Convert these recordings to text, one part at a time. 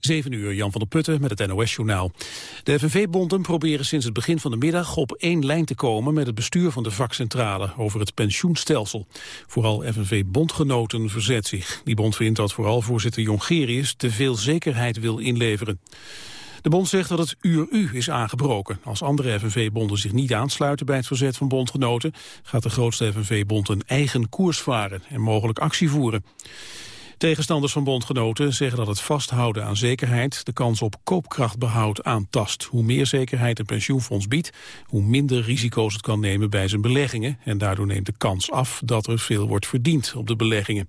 7 uur, Jan van der Putten met het NOS-journaal. De FNV-bonden proberen sinds het begin van de middag op één lijn te komen met het bestuur van de vakcentrale over het pensioenstelsel. Vooral FNV-bondgenoten verzet zich. Die bond vindt dat vooral voorzitter Jongerius te veel zekerheid wil inleveren. De bond zegt dat het uur U is aangebroken. Als andere FNV-bonden zich niet aansluiten bij het verzet van bondgenoten... gaat de grootste FNV-bond een eigen koers varen en mogelijk actie voeren. Tegenstanders van bondgenoten zeggen dat het vasthouden aan zekerheid de kans op koopkrachtbehoud aantast. Hoe meer zekerheid een pensioenfonds biedt, hoe minder risico's het kan nemen bij zijn beleggingen. En daardoor neemt de kans af dat er veel wordt verdiend op de beleggingen.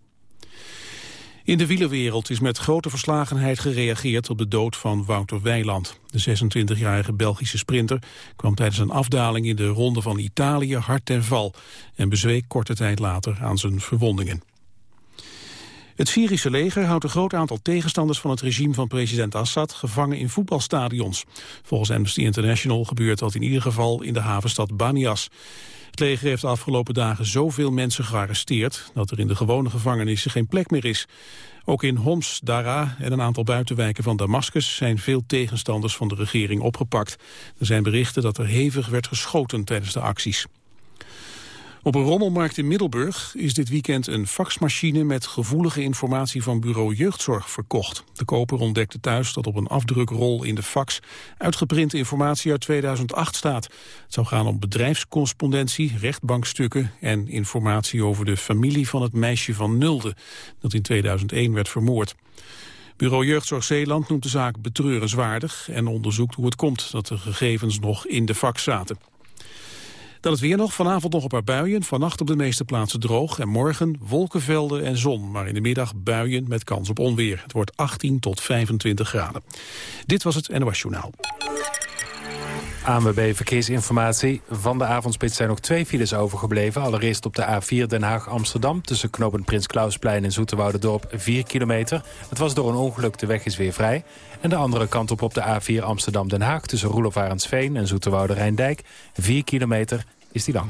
In de wielerwereld is met grote verslagenheid gereageerd op de dood van Wouter Weiland. De 26-jarige Belgische sprinter kwam tijdens een afdaling in de Ronde van Italië hard ten val en bezweek korte tijd later aan zijn verwondingen. Het Syrische leger houdt een groot aantal tegenstanders van het regime van president Assad gevangen in voetbalstadions. Volgens Amnesty International gebeurt dat in ieder geval in de havenstad Banias. Het leger heeft de afgelopen dagen zoveel mensen gearresteerd dat er in de gewone gevangenissen geen plek meer is. Ook in Homs, Dara en een aantal buitenwijken van Damascus zijn veel tegenstanders van de regering opgepakt. Er zijn berichten dat er hevig werd geschoten tijdens de acties. Op een rommelmarkt in Middelburg is dit weekend een faxmachine met gevoelige informatie van bureau jeugdzorg verkocht. De koper ontdekte thuis dat op een afdrukrol in de fax uitgeprinte informatie uit 2008 staat. Het zou gaan om bedrijfscorrespondentie, rechtbankstukken en informatie over de familie van het meisje van Nulde dat in 2001 werd vermoord. Bureau Jeugdzorg Zeeland noemt de zaak betreurenswaardig en onderzoekt hoe het komt dat de gegevens nog in de fax zaten. Dan het weer nog. Vanavond nog een paar buien. Vannacht op de meeste plaatsen droog. En morgen wolkenvelden en zon. Maar in de middag buien met kans op onweer. Het wordt 18 tot 25 graden. Dit was het NOS Journaal. ANWB Verkeersinformatie. Van de avondspits zijn nog twee files overgebleven. Allereerst op de A4 Den Haag-Amsterdam... tussen knooppunt Prins Klausplein en Zoeterwouderdorp 4 kilometer. Het was door een ongeluk, de weg is weer vrij. En de andere kant op op de A4 Amsterdam-Den Haag... tussen Roelof Arendsveen en Zoeterwoude Rijndijk. 4 kilometer is die lang.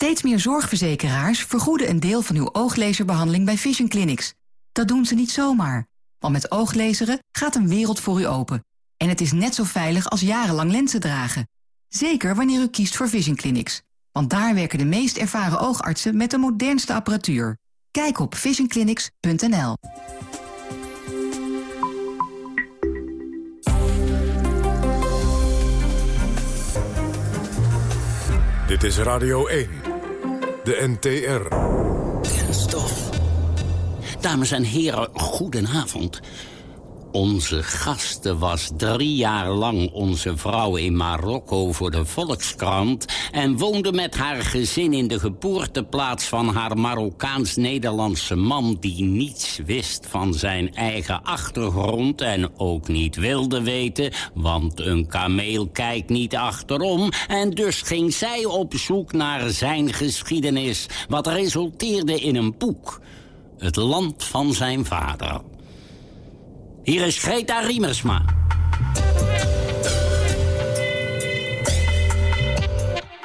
Steeds meer zorgverzekeraars vergoeden een deel van uw ooglezerbehandeling bij Vision Clinics. Dat doen ze niet zomaar, want met ooglezeren gaat een wereld voor u open. En het is net zo veilig als jarenlang lenzen dragen. Zeker wanneer u kiest voor Vision Clinics. Want daar werken de meest ervaren oogartsen met de modernste apparatuur. Kijk op visionclinics.nl. Dit is Radio 1, de NTR. Kenstof. Dames en heren, goedenavond. Onze gasten was drie jaar lang onze vrouw in Marokko voor de Volkskrant... en woonde met haar gezin in de geboorteplaats van haar Marokkaans-Nederlandse man... die niets wist van zijn eigen achtergrond en ook niet wilde weten... want een kameel kijkt niet achterom. En dus ging zij op zoek naar zijn geschiedenis... wat resulteerde in een boek, Het land van zijn vader... Hier is Greta Riemersma.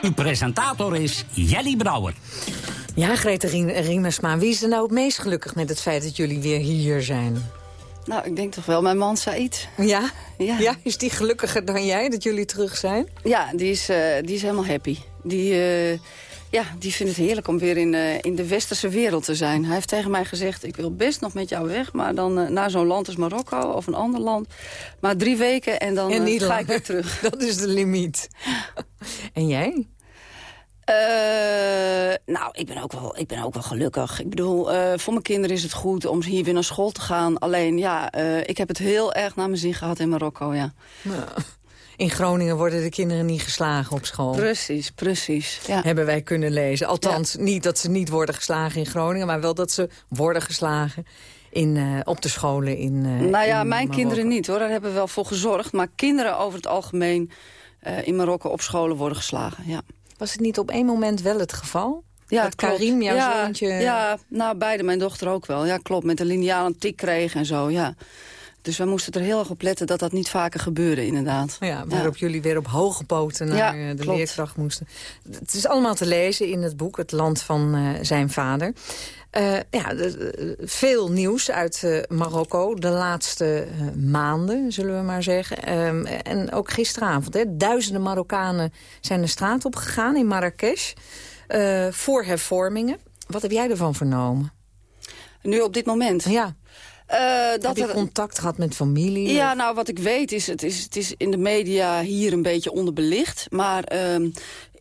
Uw presentator is Jelly Brouwer. Ja, Greta Riemersma, wie is er nou het meest gelukkig met het feit dat jullie weer hier zijn? Nou, ik denk toch wel mijn man Said. Ja? Ja, ja is die gelukkiger dan jij dat jullie terug zijn? Ja, die is, uh, die is helemaal happy. Die... Uh, ja, die vindt het heerlijk om weer in, uh, in de westerse wereld te zijn. Hij heeft tegen mij gezegd, ik wil best nog met jou weg... maar dan uh, naar zo'n land als Marokko of een ander land. Maar drie weken en dan uh, ga ik weer terug. Dat is de limiet. en jij? nou, ik ben, ook wel, ik ben ook wel gelukkig. Ik bedoel, voor mijn kinderen is het goed om hier weer naar school te gaan. Alleen, ja, ik heb het heel erg naar mijn zin gehad in Marokko, ja. Nou, In Groningen worden de kinderen niet geslagen op school. Precies, precies. Ja. Hebben wij kunnen lezen. Althans, niet dat ze niet worden geslagen in Groningen... maar wel dat ze worden geslagen in, uh, op de scholen in uh, Nou ja, in mijn Marokko. kinderen niet hoor. Daar hebben we wel voor gezorgd. Maar kinderen over het algemeen uh, in Marokko op scholen worden geslagen. Ja. Was het niet op één moment wel het geval? Ja, dat klopt. Karim, jouw ja, zoontje... Ja, nou beide, mijn dochter ook wel. Ja, klopt. Met een liniaal een tik kreeg en zo, ja. Dus we moesten er heel erg op letten dat dat niet vaker gebeurde, inderdaad. Ja, waarop jullie weer op hoge poten naar Ja, eh, de klopt. leerkracht moesten. Het is allemaal te lezen in het boek, Het Land van eh, zijn vader. Eh, ja, de- veel nieuws uit Marokko de laatste maanden, zullen we maar zeggen. Ehm, en ook gisteravond. Hè, duizenden Marokkanen zijn de straat op gegaan in Marrakesh... voor hervormingen. Wat heb jij ervan vernomen? Nu op dit moment? Ja, Heb dat je er, contact gehad met familie? Ja, nou, wat ik weet is het, is, het is in de media hier een beetje onderbelicht. Maar ehm,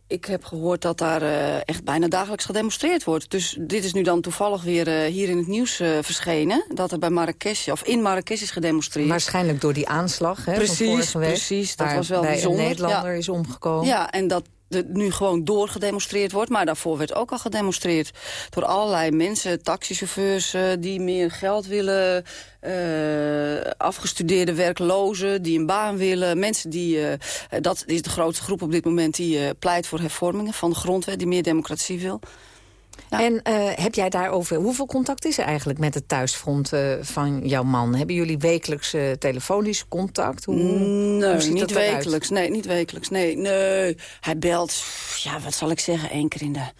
ik heb gehoord dat daar eh, echt bijna dagelijks gedemonstreerd wordt. Dus dit is nu dan toevallig weer eh, hier in het nieuws verschenen. Dat er bij Marrakesh, of in Marrakesh is gedemonstreerd. Waarschijnlijk door die aanslag hè, Precies, van vorige week. precies, dat was wel bijzonder, een Nederlander ja. is omgekomen. Ja, en dat nu gewoon doorgedemonstreerd wordt. Maar daarvoor werd ook al gedemonstreerd door allerlei mensen. Taxichauffeurs eh, die meer geld willen. eh, afgestudeerde werklozen die een baan willen. Mensen die, eh, dat is de grootste groep op dit moment... die pleit voor hervormingen van de grondwet, die meer democratie wil. Ja. En eh, heb jij daarover... Hoeveel contact is er eigenlijk met het thuisfront eh, van jouw man? Hebben jullie wekelijks eh, telefonisch contact? Hoe, Nee, hoe ziet niet wekelijks. Nee, niet wekelijks. Nee, nee. Hij belt, ja, wat zal ik zeggen, één keer in de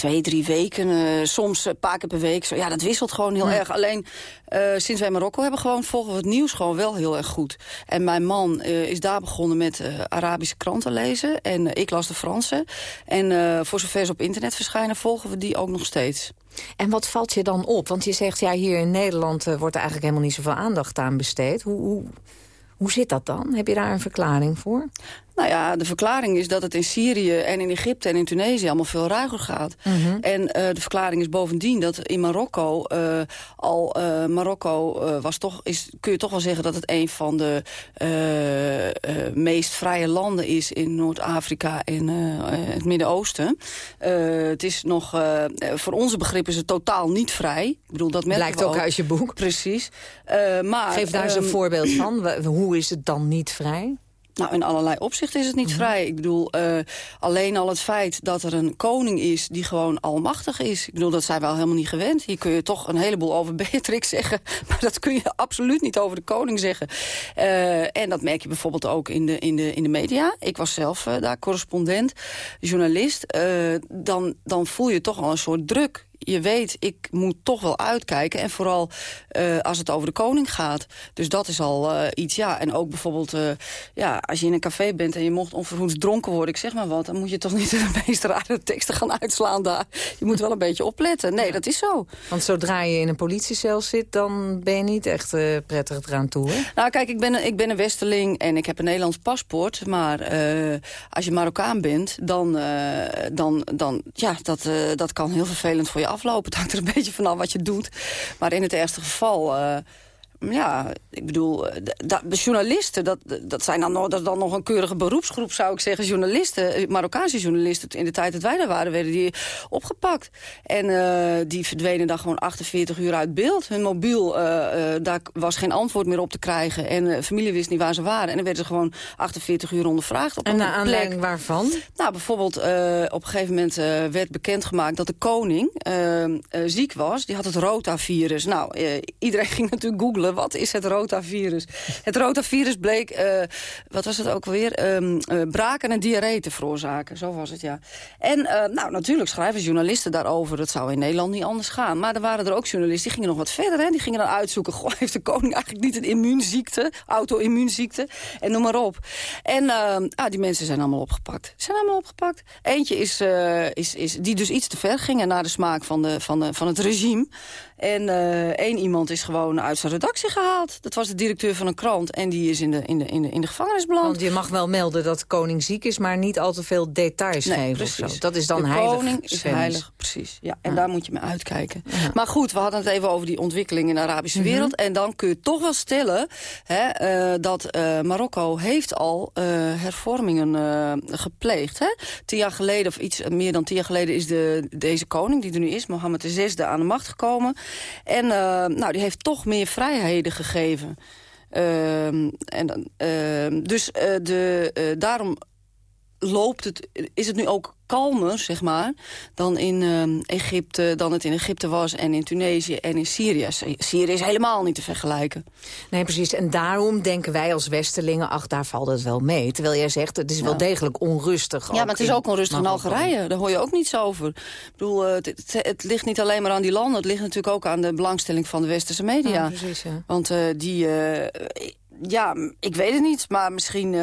twee, drie weken. eh, soms een paar keer per week. Zo, ja, dat wisselt gewoon heel erg. Alleen, eh, sinds wij Marokko hebben gewoon, volgen we het nieuws gewoon wel heel erg goed. En mijn man eh, is daar begonnen met Arabische kranten lezen. En ik las de Franse. En voor zover ze op internet verschijnen, volgen we die ook nog steeds. En wat valt je dan op? Want je zegt, ja, hier in Nederland wordt er eigenlijk helemaal niet zoveel aandacht aan besteed. Hoe, hoe, hoe zit dat dan? Heb je daar een verklaring voor? Nou ja, de verklaring is dat het in Syrië en in Egypte en in Tunesië allemaal veel ruiger gaat. En eh, de verklaring is bovendien dat in Marokko eh, al uh, Marokko was toch is kun je toch wel zeggen dat het een van de meest vrije landen is in Noord-Afrika en het Midden-Oosten. het is nog voor onze begrip is het totaal niet vrij. Ik bedoel dat merken blijkt ook, ook uit je boek. Precies. maar geef daar eens een voorbeeld van. Hoe is het dan niet vrij? Nou, in allerlei opzichten is het niet mm -hmm. vrij. Ik bedoel, uh, alleen al het feit dat er een koning is die gewoon almachtig is. Ik bedoel, dat zijn we al helemaal niet gewend. Hier kun je toch een heleboel over Beatrix zeggen. Maar dat kun je absoluut niet over de koning zeggen. Uh, en dat merk je bijvoorbeeld ook in de, in de, in de media. Ik was zelf uh, daar correspondent, journalist. dan, dan voel je toch al een soort druk je weet, ik moet toch wel uitkijken. En vooral uh, als het over de koning gaat. Dus dat is al uh, iets, ja. En ook bijvoorbeeld, uh, ja, als je in een café bent... en je mocht onverhoeds dronken worden, ik zeg maar wat... dan moet je toch niet de meest rare teksten gaan uitslaan daar. Je moet wel een beetje opletten. Nee, ja. dat is zo. Want zodra je in een politiecel zit... dan ben je niet echt prettig eraan toe, hè? Nou, kijk, ik ben, ik ben een Westerling en ik heb een Nederlands paspoort. Maar als je Marokkaan bent, dan... dan, dan ja, dat, dat kan heel vervelend voor je aflopen. Het hangt er een beetje vanaf wat je doet. Maar in het ergste geval... Uh, ja, ik bedoel, de, de journalisten, dat, dat, zijn dan nog, dat is dan nog een keurige beroepsgroep, zou ik zeggen. Journalisten, Marokkaanse journalisten, in de tijd dat wij daar waren, werden die opgepakt. En uh, die verdwenen dan gewoon 48 uur uit beeld. Hun mobiel, uh, daar was geen antwoord meer op te krijgen. En familie wist niet waar ze waren. En dan werden ze gewoon 48 uur ondervraagd. Op en een naar aanleiding waarvan? Nou, bijvoorbeeld, op een gegeven moment werd bekendgemaakt dat de koning ziek was. Die had het rotavirus. Nou, iedereen ging natuurlijk googlen wat is het rotavirus? Het rotavirus bleek, uh, wat was het ook alweer, um, uh, braken en diarree te veroorzaken. Zo was het, ja. En uh, nou, natuurlijk schrijven journalisten daarover. Dat zou in Nederland niet anders gaan. Maar er waren er ook journalisten, die gingen nog wat verder. Hè? Die gingen dan uitzoeken, goh, heeft de koning eigenlijk niet een immuunziekte? Auto-immuunziekte? En noem maar op. En ah, die mensen zijn allemaal opgepakt. Zijn allemaal opgepakt. Eentje is, is, is die dus iets te ver ging naar de smaak van, de, van, de, van het regime. En uh, één iemand is gewoon uit zijn redactie gehaald. Dat was de directeur van een krant en die is in de, in de, in de, in de gevangenis beland. Want je mag wel melden dat de koning ziek is, maar niet al te veel details nee, geven. Precies. Dat is dan de heilig. koning is heilig, precies. Ja, en daar moet je mee uitkijken. Maar goed, we hadden het even over die ontwikkeling in de Arabische Mhm. wereld. En dan kun je toch wel stellen hè, uh, dat uh, Marokko heeft al hervormingen gepleegd. Hè? Tien jaar geleden, of iets meer dan tien jaar geleden, is de, deze koning die er nu is, Mohammed VI, aan de macht gekomen. En nou, die heeft toch meer vrijheden gegeven. en, dus de, daarom loopt het, is het nu ook kalmer, zeg maar, dan in uh, Egypte, dan het in Egypte was en in Tunesië en in Syrië. Syrië is helemaal niet te vergelijken. Nee, precies. En daarom denken wij als Westelingen, ach, daar valt het wel mee. Terwijl jij zegt, het is ja. wel degelijk onrustig. Ja, maar het is ook onrustig in Algerije. Daar hoor je ook niets over. Ik bedoel, het, het, het, ligt niet alleen maar aan die landen. Het ligt natuurlijk ook aan de belangstelling van de westerse media. Ja, precies, ja. Want uh, die... Uh, ja, ik weet het niet. Maar misschien uh,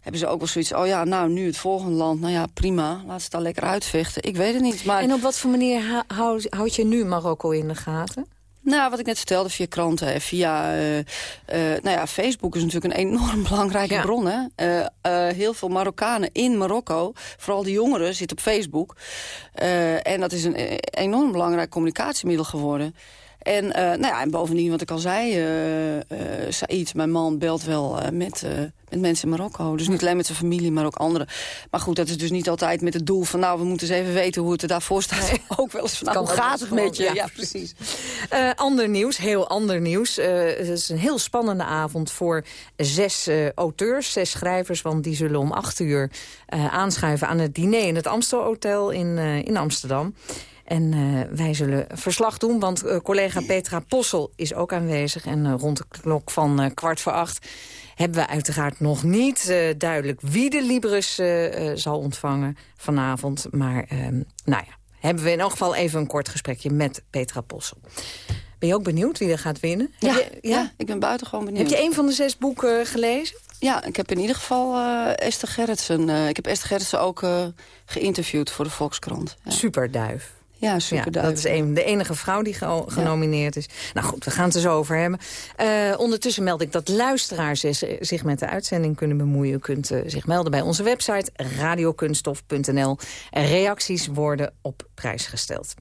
hebben ze ook wel zoiets... oh ja, nou, nu het volgende land. Nou ja, prima. Laat ze daar lekker uitvechten. Ik weet het niet. Maar... En op wat voor manier houd, houd je nu Marokko in de gaten? Nou, wat ik net vertelde, via kranten en via... Uh, uh, nou ja, Facebook is natuurlijk een enorm belangrijke ja. bron. Hè? Uh, heel veel Marokkanen in Marokko, vooral de jongeren, zitten op Facebook. en dat is een enorm belangrijk communicatiemiddel geworden. En, uh, nou ja, en bovendien, wat ik al zei, uh, uh, Said, mijn man, belt wel met, met mensen in Marokko. Dus niet alleen met zijn familie, maar ook anderen. Maar goed, dat is dus niet altijd met het doel van... nou, we moeten eens even weten hoe het er daarvoor staat. Nee. ook wel eens van, nou, hoe gaat het met je? Ja, ja precies. ander nieuws, heel ander nieuws. het is een heel spannende avond voor zes auteurs, zes schrijvers... want die zullen om acht uur aanschuiven aan het diner in het Amstel Hotel in, in Amsterdam. En uh, wij zullen verslag doen, want uh, collega Petra Possel is ook aanwezig. En uh, rond de klok van kwart voor acht hebben we uiteraard nog niet duidelijk... wie de Libris zal ontvangen vanavond. Maar ehm, nou ja, hebben we in elk geval even een kort gesprekje met Petra Possel. Ben je ook benieuwd wie er gaat winnen? Ja, je, ja? ja ik ben buitengewoon benieuwd. Heb je een van de zes boeken gelezen? Ja, ik heb in ieder geval Esther Gerritsen. Ik heb Esther Gerritsen ook geïnterviewd voor de Volkskrant. Ja. Superduif. Ja, super ja, dat is een, de enige vrouw die ge genomineerd ja. is. Nou goed, we gaan het er zo over hebben. Uh, ondertussen meld ik dat luisteraars zich met de uitzending kunnen bemoeien. U kunt uh, zich melden bij onze website radiokunstof.nl. Reacties worden op prijs gesteld.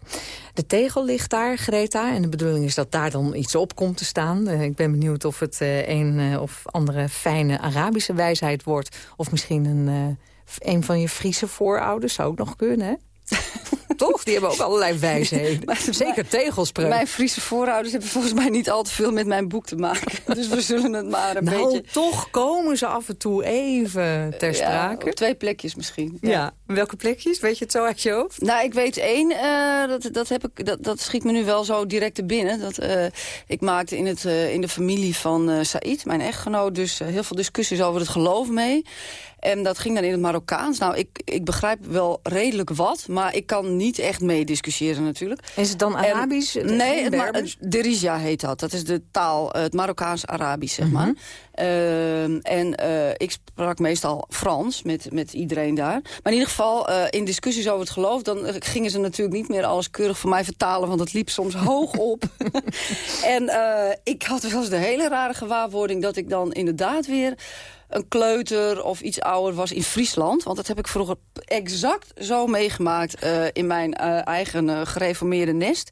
De tegel ligt daar, Greta. En de bedoeling is dat daar dan iets op komt te staan. Uh, ik ben benieuwd of het een of andere fijne Arabische wijsheid wordt. Of misschien een, een van je Friese voorouders. Zou ook nog kunnen, hè? Toch? Die hebben ook allerlei wijsheden. Maar, Zeker tegelspreuk. Mijn Friese voorouders hebben volgens mij niet al te veel met mijn boek te maken. Dus we zullen het maar een nou, beetje... toch komen ze af en toe even ter sprake. Ja, op twee plekjes misschien. Ja. ja. Welke plekjes? Weet je het zo uit je hoofd? Nou, ik weet één. Uh, dat, dat, heb ik, dat, dat schiet me nu wel zo direct te binnen. Dat, uh, ik maakte in, het, uh, in de familie van Said, mijn echtgenoot... dus heel veel discussies over het geloof mee. En dat ging dan in het Marokkaans. Nou, ik, ik begrijp wel redelijk wat, maar ik kan niet echt mee discussiëren natuurlijk. Is het dan Arabisch? En, nee, het, het Derija heet dat. Dat is de taal, het Marokkaans-Arabisch, zeg maar. Mm -hmm. uh, en uh, ik sprak meestal Frans met, met iedereen daar. Maar in ieder geval, uh, in discussies over het geloof... dan gingen ze natuurlijk niet meer alles keurig voor mij vertalen... want het liep soms hoog op. en ik had wel eens de hele rare gewaarwording... dat ik dan inderdaad weer een kleuter of iets ouder was in Friesland. Want dat heb ik vroeger exact zo meegemaakt uh, in mijn uh, eigen uh, gereformeerde nest.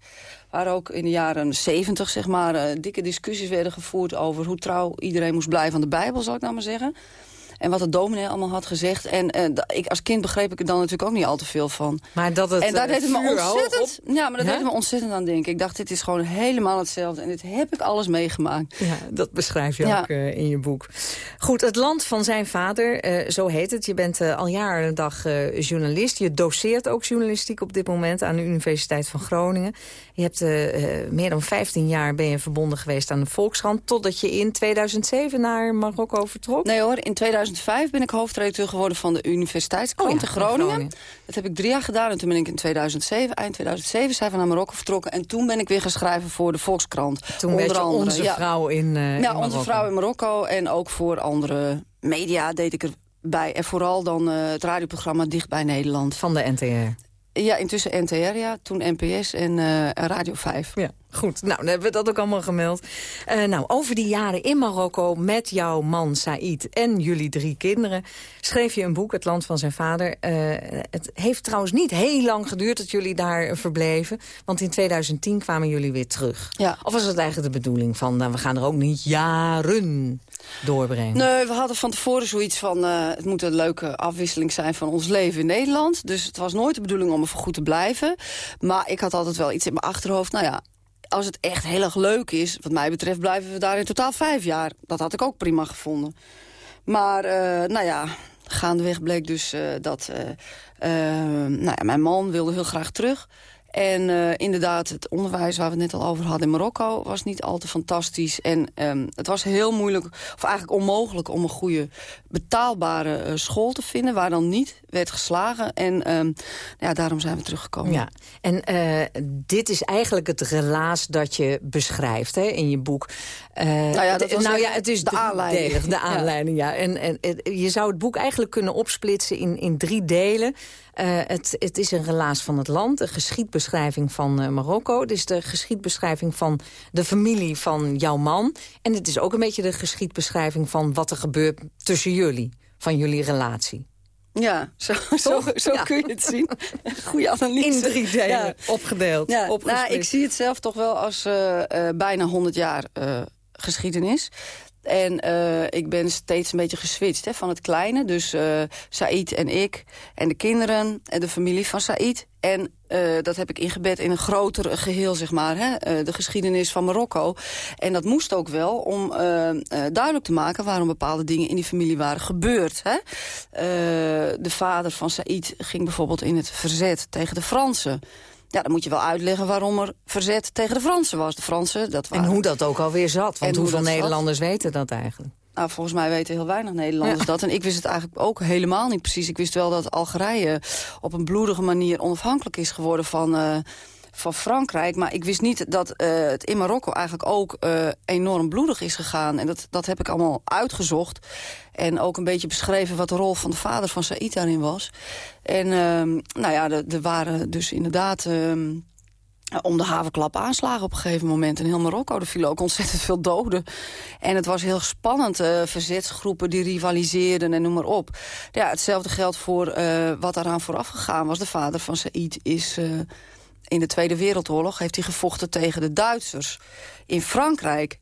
Waar ook in de jaren 70 zeg maar, dikke discussies werden gevoerd over hoe trouw iedereen moest blijven aan de Bijbel, zal ik nou maar zeggen. En wat de dominee allemaal had gezegd. En uh, ik, als kind begreep ik er dan natuurlijk ook niet al te veel van. Maar dat het, en daar deed het me ontzettend, ja, maar dat deed me ontzettend aan denken. Ik dacht, dit is gewoon helemaal hetzelfde. En dit heb ik alles meegemaakt. Ja, dat beschrijf je ook uh, in je boek. Goed, het land van zijn vader, uh, zo heet het. Je bent al jaren een dag journalist. Je doseert ook journalistiek op dit moment aan de Universiteit van Groningen. Je hebt meer dan 15 jaar ben je verbonden geweest aan de Volkskrant... totdat je in 2007 naar Marokko vertrok. Nee hoor, in 2005 ben ik hoofdredacteur geworden van de Universiteitskrant oh ja, in Groningen. Groningen. Dat heb ik drie jaar gedaan en toen ben ik in 2007, eind 2007, zijn we naar Marokko vertrokken. En toen ben ik weer gaan schrijven voor de Volkskrant. Toen onder andere, onze ja. vrouw in, uh, Ja, onze vrouw in Marokko en ook voor andere media deed ik erbij. En vooral dan uh, het radioprogramma Dicht bij Nederland. Van de NTR. Ja, intussen NTR, ja. Toen NPS en uh, Radio 5. Ja. Goed, nou, dan hebben we dat ook allemaal gemeld. Uh, nou, over die jaren in Marokko met jouw man Said en jullie drie kinderen... schreef je een boek, Het Land van zijn vader. Uh, het heeft trouwens niet heel lang geduurd dat jullie daar verbleven. Want in 2010 kwamen jullie weer terug. Ja. Of was het eigenlijk de bedoeling van... Nou, we gaan er ook niet jaren doorbrengen? Nee, we hadden van tevoren zoiets van... Uh, het moet een leuke afwisseling zijn van ons leven in Nederland. Dus het was nooit de bedoeling om er voor goed te blijven. Maar ik had altijd wel iets in mijn achterhoofd. Nou ja, als het echt heel erg leuk is, wat mij betreft blijven we daar in totaal vijf jaar. Dat had ik ook prima gevonden. Maar, uh, nou ja, gaandeweg bleek dus uh, dat uh, nou ja, mijn man wilde heel graag terug. En uh, inderdaad, het onderwijs waar we het net al over hadden in Marokko... was niet al te fantastisch. En um, het was heel moeilijk, of eigenlijk onmogelijk... om een goede betaalbare uh, school te vinden... waar dan niet werd geslagen. En um, ja, daarom zijn we teruggekomen. Ja. En uh, dit is eigenlijk het relaas dat je beschrijft hè, in je boek. nou ja, dat was nou ja, het is de aanleiding. De aanleiding, ja. ja. En, en, je zou het boek eigenlijk kunnen opsplitsen in, in drie delen... Uh, het, het, is een relaas van het land, een geschiedbeschrijving van uh, Marokko. Het is de geschiedbeschrijving van de familie van jouw man. En het is ook een beetje de geschiedbeschrijving van wat er gebeurt tussen jullie. Van jullie relatie. Ja, zo, zo, zo ja. kun je het zien. Goede analyse. In drie delen ja. opgedeeld. Ja. Nou, ik zie het zelf toch wel als uh, bijna 100 jaar geschiedenis. En uh, ik ben steeds een beetje geswitcht hè, van het kleine. Dus uh, Said en ik en de kinderen en de familie van Said. En uh, dat heb ik ingebed in een groter geheel, zeg maar. Hè? de geschiedenis van Marokko. En dat moest ook wel om duidelijk te maken... waarom bepaalde dingen in die familie waren gebeurd. Hè? de vader van Said ging bijvoorbeeld in het verzet tegen de Fransen. Ja, dan moet je wel uitleggen waarom er verzet tegen de Fransen was. De Fransen, dat waren... En hoe dat ook alweer zat. Want hoeveel Nederlanders zat? weten dat eigenlijk? Nou, volgens mij weten heel weinig Nederlanders ja. dat. En ik wist het eigenlijk ook helemaal niet precies. Ik wist wel dat Algerije op een bloedige manier onafhankelijk is geworden van... Uh, van Frankrijk. Maar ik wist niet dat uh, het in Marokko eigenlijk ook uh, enorm bloedig is gegaan. En dat, dat heb ik allemaal uitgezocht. En ook een beetje beschreven wat de rol van de vader van Said daarin was. En uh, nou ja, er waren dus inderdaad... ehm, om de havenklap aanslagen op een gegeven moment. In heel Marokko, er vielen ook ontzettend veel doden. En het was heel spannend. Uh, verzetsgroepen die rivaliseerden en noem maar op. Ja, hetzelfde geldt voor wat daaraan vooraf gegaan was. De vader van Said is... in de Tweede Wereldoorlog heeft hij gevochten tegen de Duitsers. In Frankrijk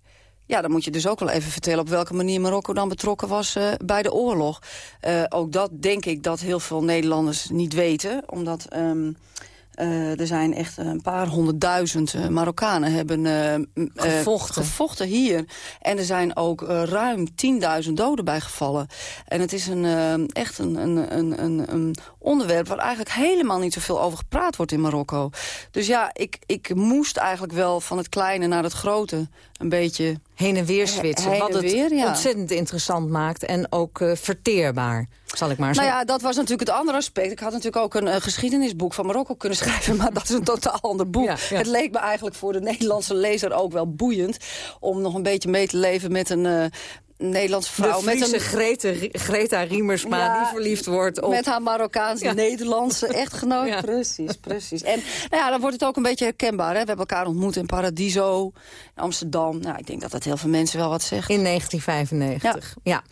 ja, dan moet je dus ook wel even vertellen... op welke manier Marokko dan betrokken was uh, bij de oorlog. Uh, ook dat denk ik dat heel veel Nederlanders niet weten. Omdat um, uh, er zijn echt een paar honderdduizend Marokkanen hebben gevochten. gevochten hier. En er zijn ook ruim 10.000 doden bijgevallen. En het is een, echt een, een, een, een onderwerp waar eigenlijk helemaal niet zoveel over gepraat wordt in Marokko. Dus ja, ik, ik moest eigenlijk wel van het kleine naar het grote een beetje... Heen en weer switchen, wat het weer, ja. ontzettend interessant maakt en ook uh, verteerbaar, zal ik maar zeggen. Nou ja, dat was natuurlijk het andere aspect. Ik had natuurlijk ook een uh, geschiedenisboek van Marokko kunnen schrijven... maar dat is een totaal ander boek. Ja, ja. Het leek me eigenlijk voor de Nederlandse lezer ook wel boeiend... om nog een beetje mee te leven met een... Uh, Nederlandse vrouw. De met een Greta, Greta Riemersma ja, die verliefd wordt op... Met haar Marokkaanse-Nederlandse ja. echtgenoot. Ja. Precies, precies. En nou ja, dan wordt het ook een beetje herkenbaar. Hè? We hebben elkaar ontmoet in Paradiso, in Amsterdam. Nou, ik denk dat dat heel veel mensen wel wat zegt. In 1995, ja.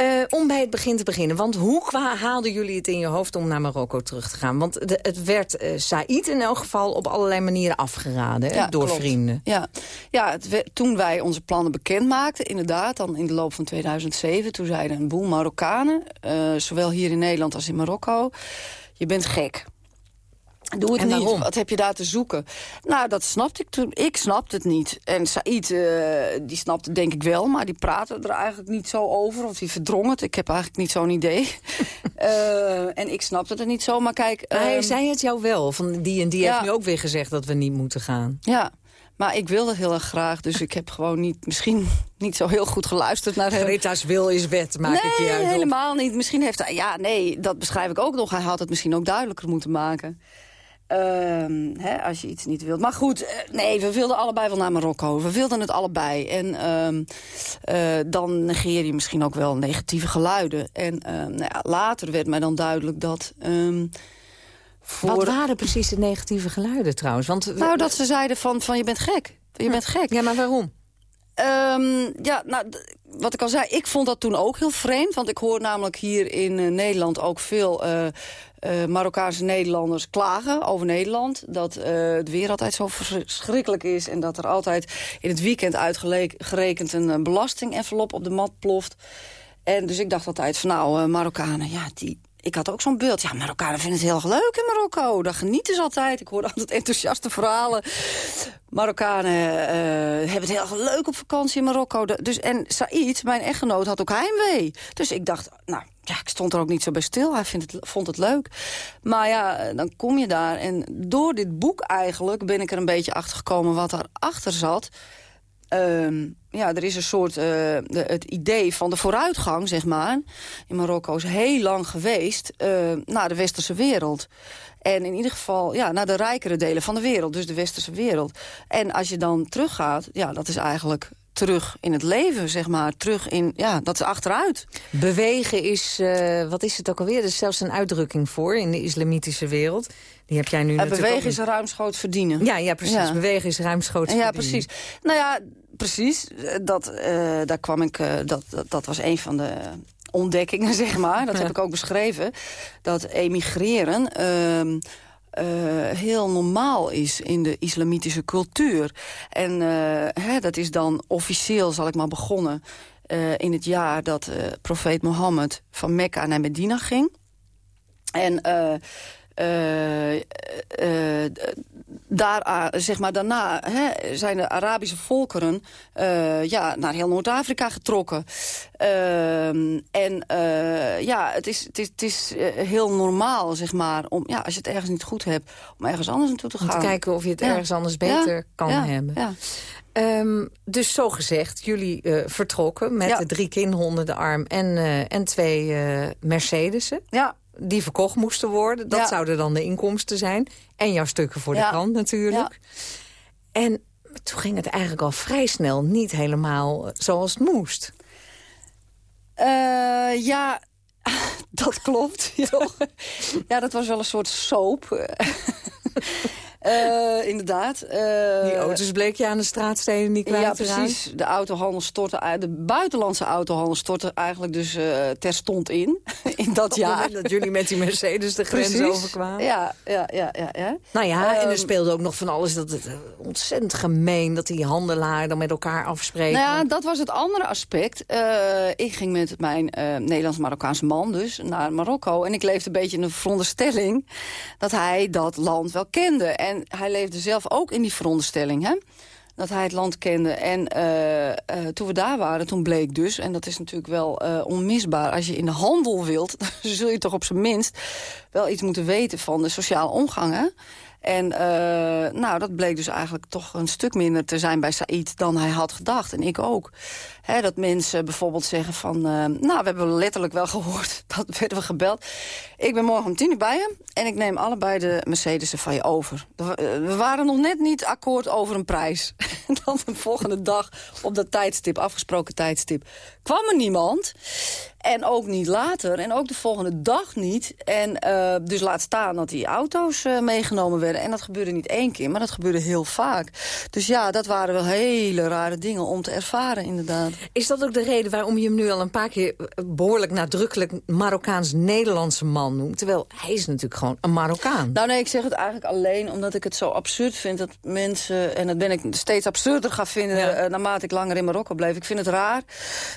Uh, om bij het begin te beginnen. Want hoe haalden jullie het in je hoofd om naar Marokko terug te gaan? Want de, het werd uh, Said in elk geval op allerlei manieren afgeraden hè, door klopt. vrienden. Ja, ja het werd, toen wij onze plannen bekend maakten, inderdaad, dan in de loop van 2007. Toen zeiden een boel Marokkanen, uh, zowel hier in Nederland als in Marokko... je bent gek. Doe het en niet. Waarom? Wat heb je daar te zoeken? Nou, dat snapte ik toen. Ik snapte het niet. En Said, uh, die snapte denk ik wel, maar die praatte er eigenlijk niet zo over. Of die verdrong het. Ik heb eigenlijk niet zo'n idee. uh, en ik snapte het niet zo, maar kijk... Maar hij um, zei het jou wel, van die en die ja. heeft nu ook weer gezegd dat we niet moeten gaan. Ja, maar ik wilde heel erg graag, dus ik heb gewoon niet, misschien niet zo heel goed geluisterd naar hem. Greta's wil is wet, maak nee, ik je uit Nee, helemaal niet. Misschien heeft hij, ja, nee, dat beschrijf ik ook nog. Hij had het misschien ook duidelijker moeten maken. Um, hè, als je iets niet wilt. Maar goed, nee, we wilden allebei wel naar Marokko. We wilden het allebei. En um, uh, dan negeer je misschien ook wel negatieve geluiden. En uh, nou ja, later werd mij dan duidelijk dat... Voor... Wat waren precies de negatieve geluiden trouwens? Want... Nou, dat ze zeiden van, van je bent gek. Je bent gek. Ja, maar waarom? Ehm, ja, nou, wat ik al zei, ik vond dat toen ook heel vreemd. Want ik hoor namelijk hier in uh, Nederland ook veel uh, uh, Marokkaanse Nederlanders klagen over Nederland. Dat de weer altijd zo verschrikkelijk is. En dat er altijd in het weekend uitgerekend een belastingenvelop op de mat ploft. En dus ik dacht altijd van nou, Marokkanen, ja, die, ik had ook zo'n beeld. Ja, Marokkanen vinden het heel leuk in Marokko. Daar genieten ze altijd. Ik hoorde altijd enthousiaste verhalen. Marokkanen uh, hebben het heel leuk op vakantie in Marokko. Dus, en Said, mijn echtgenoot, had ook heimwee. Dus ik dacht, nou, ja, ik stond er ook niet zo bij stil. Hij het, vond het leuk. Maar ja, dan kom je daar. En door dit boek eigenlijk ben ik er een beetje achter gekomen wat erachter zat. Uh, ja, er is een soort, de, het idee van de vooruitgang, zeg maar, in Marokko is heel lang geweest uh, naar de westerse wereld. En in ieder geval ja, naar de rijkere delen van de wereld, dus de westerse wereld. En als je dan teruggaat, ja, dat is eigenlijk terug in het leven, zeg maar. Terug in, ja, dat is achteruit. Bewegen is, uh, wat is het ook alweer? Er is zelfs een uitdrukking voor in de islamitische wereld. Die heb jij nu uh, Bewegen is ruimschoots verdienen. Ja, ja precies. Ja. Bewegen is ruimschoots ja, verdienen. Ja, precies. Nou ja, precies. Dat, uh, daar kwam ik, dat, dat, dat was een van de ontdekkingen, zeg maar. Dat ja. heb ik ook beschreven. Dat emigreren... Uh, heel normaal is in de islamitische cultuur. En uh, hè, dat is dan officieel, zal ik maar begonnen... Uh, in het jaar dat profeet Mohammed van Mekka naar Medina ging. En uh, daar, zeg maar, daarna hè, zijn de Arabische volkeren uh, ja, naar heel Noord-Afrika getrokken. Ehm, en ja, het is, het is, het is heel normaal, zeg maar, om, ja, als je het ergens niet goed hebt, om ergens anders naartoe te gaan. Om te kijken of je het ja. ergens anders beter ja. kan ja. hebben. Ja. Um, dus zo gezegd, jullie uh, vertrokken met de drie kindhonden, de arm en, uh, en twee uh, Mercedes'en. Ja die verkocht moesten worden. Dat ja. zouden dan de inkomsten zijn. En jouw stukken voor de krant natuurlijk. Ja. En toen ging het eigenlijk al vrij snel niet helemaal zoals het moest. Uh, ja, dat klopt. Toch? ja, dat was wel een soort soap. Uh, inderdaad. Uh, die auto's bleek je aan de straatsteden niet kwijt Ja, precies. De autohandel stortte. De buitenlandse autohandel stortte eigenlijk dus uh, terstond in. in dat jaar. Dat jullie met die Mercedes de grens precies. overkwamen. Ja, ja, ja, ja, ja. Nou ja, en er speelde ook nog van alles. Dat het ontzettend gemeen dat die handelaren dan met elkaar afspreken. Nou ja, dat was het andere aspect. ik ging met mijn Nederlands-Marokkaanse man dus naar Marokko. En ik leefde een beetje in de veronderstelling dat hij dat land wel kende. En hij leefde zelf ook in die veronderstelling, hè? dat hij het land kende. En uh, uh, toen we daar waren, toen bleek dus... en dat is natuurlijk wel uh, onmisbaar... als je in de handel wilt, dan zul je toch op zijn minst... wel iets moeten weten van de sociale omgang? En nou, dat bleek dus eigenlijk toch een stuk minder te zijn bij Said dan hij had gedacht. En ik ook. Dat mensen bijvoorbeeld zeggen van... nou, we hebben letterlijk wel gehoord, dat werden we gebeld. Ik ben morgen om tien uur bij je en ik neem allebei de Mercedes'en van je over. We waren nog net niet akkoord over een prijs. En dan de volgende dag op dat tijdstip, afgesproken tijdstip... kwam er niemand. En ook niet later. En ook de volgende dag niet. En uh, dus laat staan dat die auto's uh, meegenomen werden. En dat gebeurde niet één keer, maar dat gebeurde heel vaak. Dus ja, dat waren wel hele rare dingen om te ervaren, inderdaad. Is dat ook de reden waarom je hem nu al een paar keer behoorlijk nadrukkelijk Marokkaans-Nederlandse man noemt? Terwijl hij is natuurlijk gewoon een Marokkaan. Nou nee, ik zeg het eigenlijk alleen omdat ik het zo absurd vind dat mensen... en dat ben ik steeds absurder ga vinden ja. naarmate ik langer in Marokko bleef. Ik vind het raar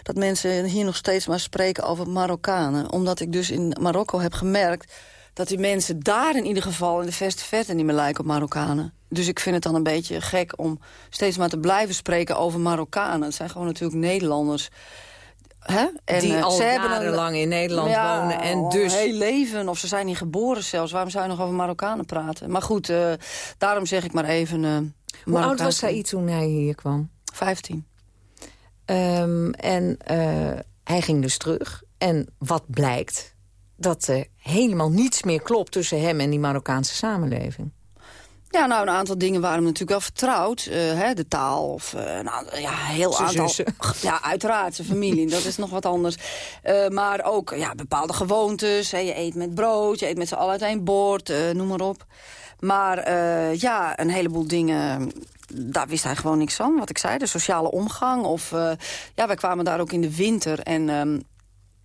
dat mensen hier nog steeds maar spreken over Marokkanen. Omdat ik dus in Marokko heb gemerkt dat die mensen daar in ieder geval in de verste verte niet meer lijken op Marokkanen. Dus ik vind het dan een beetje gek om steeds maar te blijven spreken over Marokkanen. Het zijn gewoon natuurlijk Nederlanders. Hè? En, die uh, al ze jarenlang in Nederland ja, wonen. En dus... heel leven, of ze zijn hier geboren zelfs. Waarom zou je nog over Marokkanen praten? Maar goed, uh, daarom zeg ik maar even... Uh, Hoe oud was Said toen hij hier kwam? Vijftien. Um, en hij ging dus terug. En wat blijkt? Dat er helemaal niets meer klopt tussen hem en die Marokkaanse samenleving. Ja, nou, een aantal dingen waren we natuurlijk wel vertrouwd. Uh, hè, de taal of uh, nou, ja, heel Zijn aantal... zussen. Ja, uiteraard, zijn familie, dat is nog wat anders. Uh, maar ook ja, bepaalde gewoontes. Hè, je eet met brood, je eet met z'n allen uit één bord, noem maar op. Maar ja, een heleboel dingen daar wist hij gewoon niks van, wat ik zei. De sociale omgang. Of, uh, ja, wij kwamen daar ook in de winter. En um,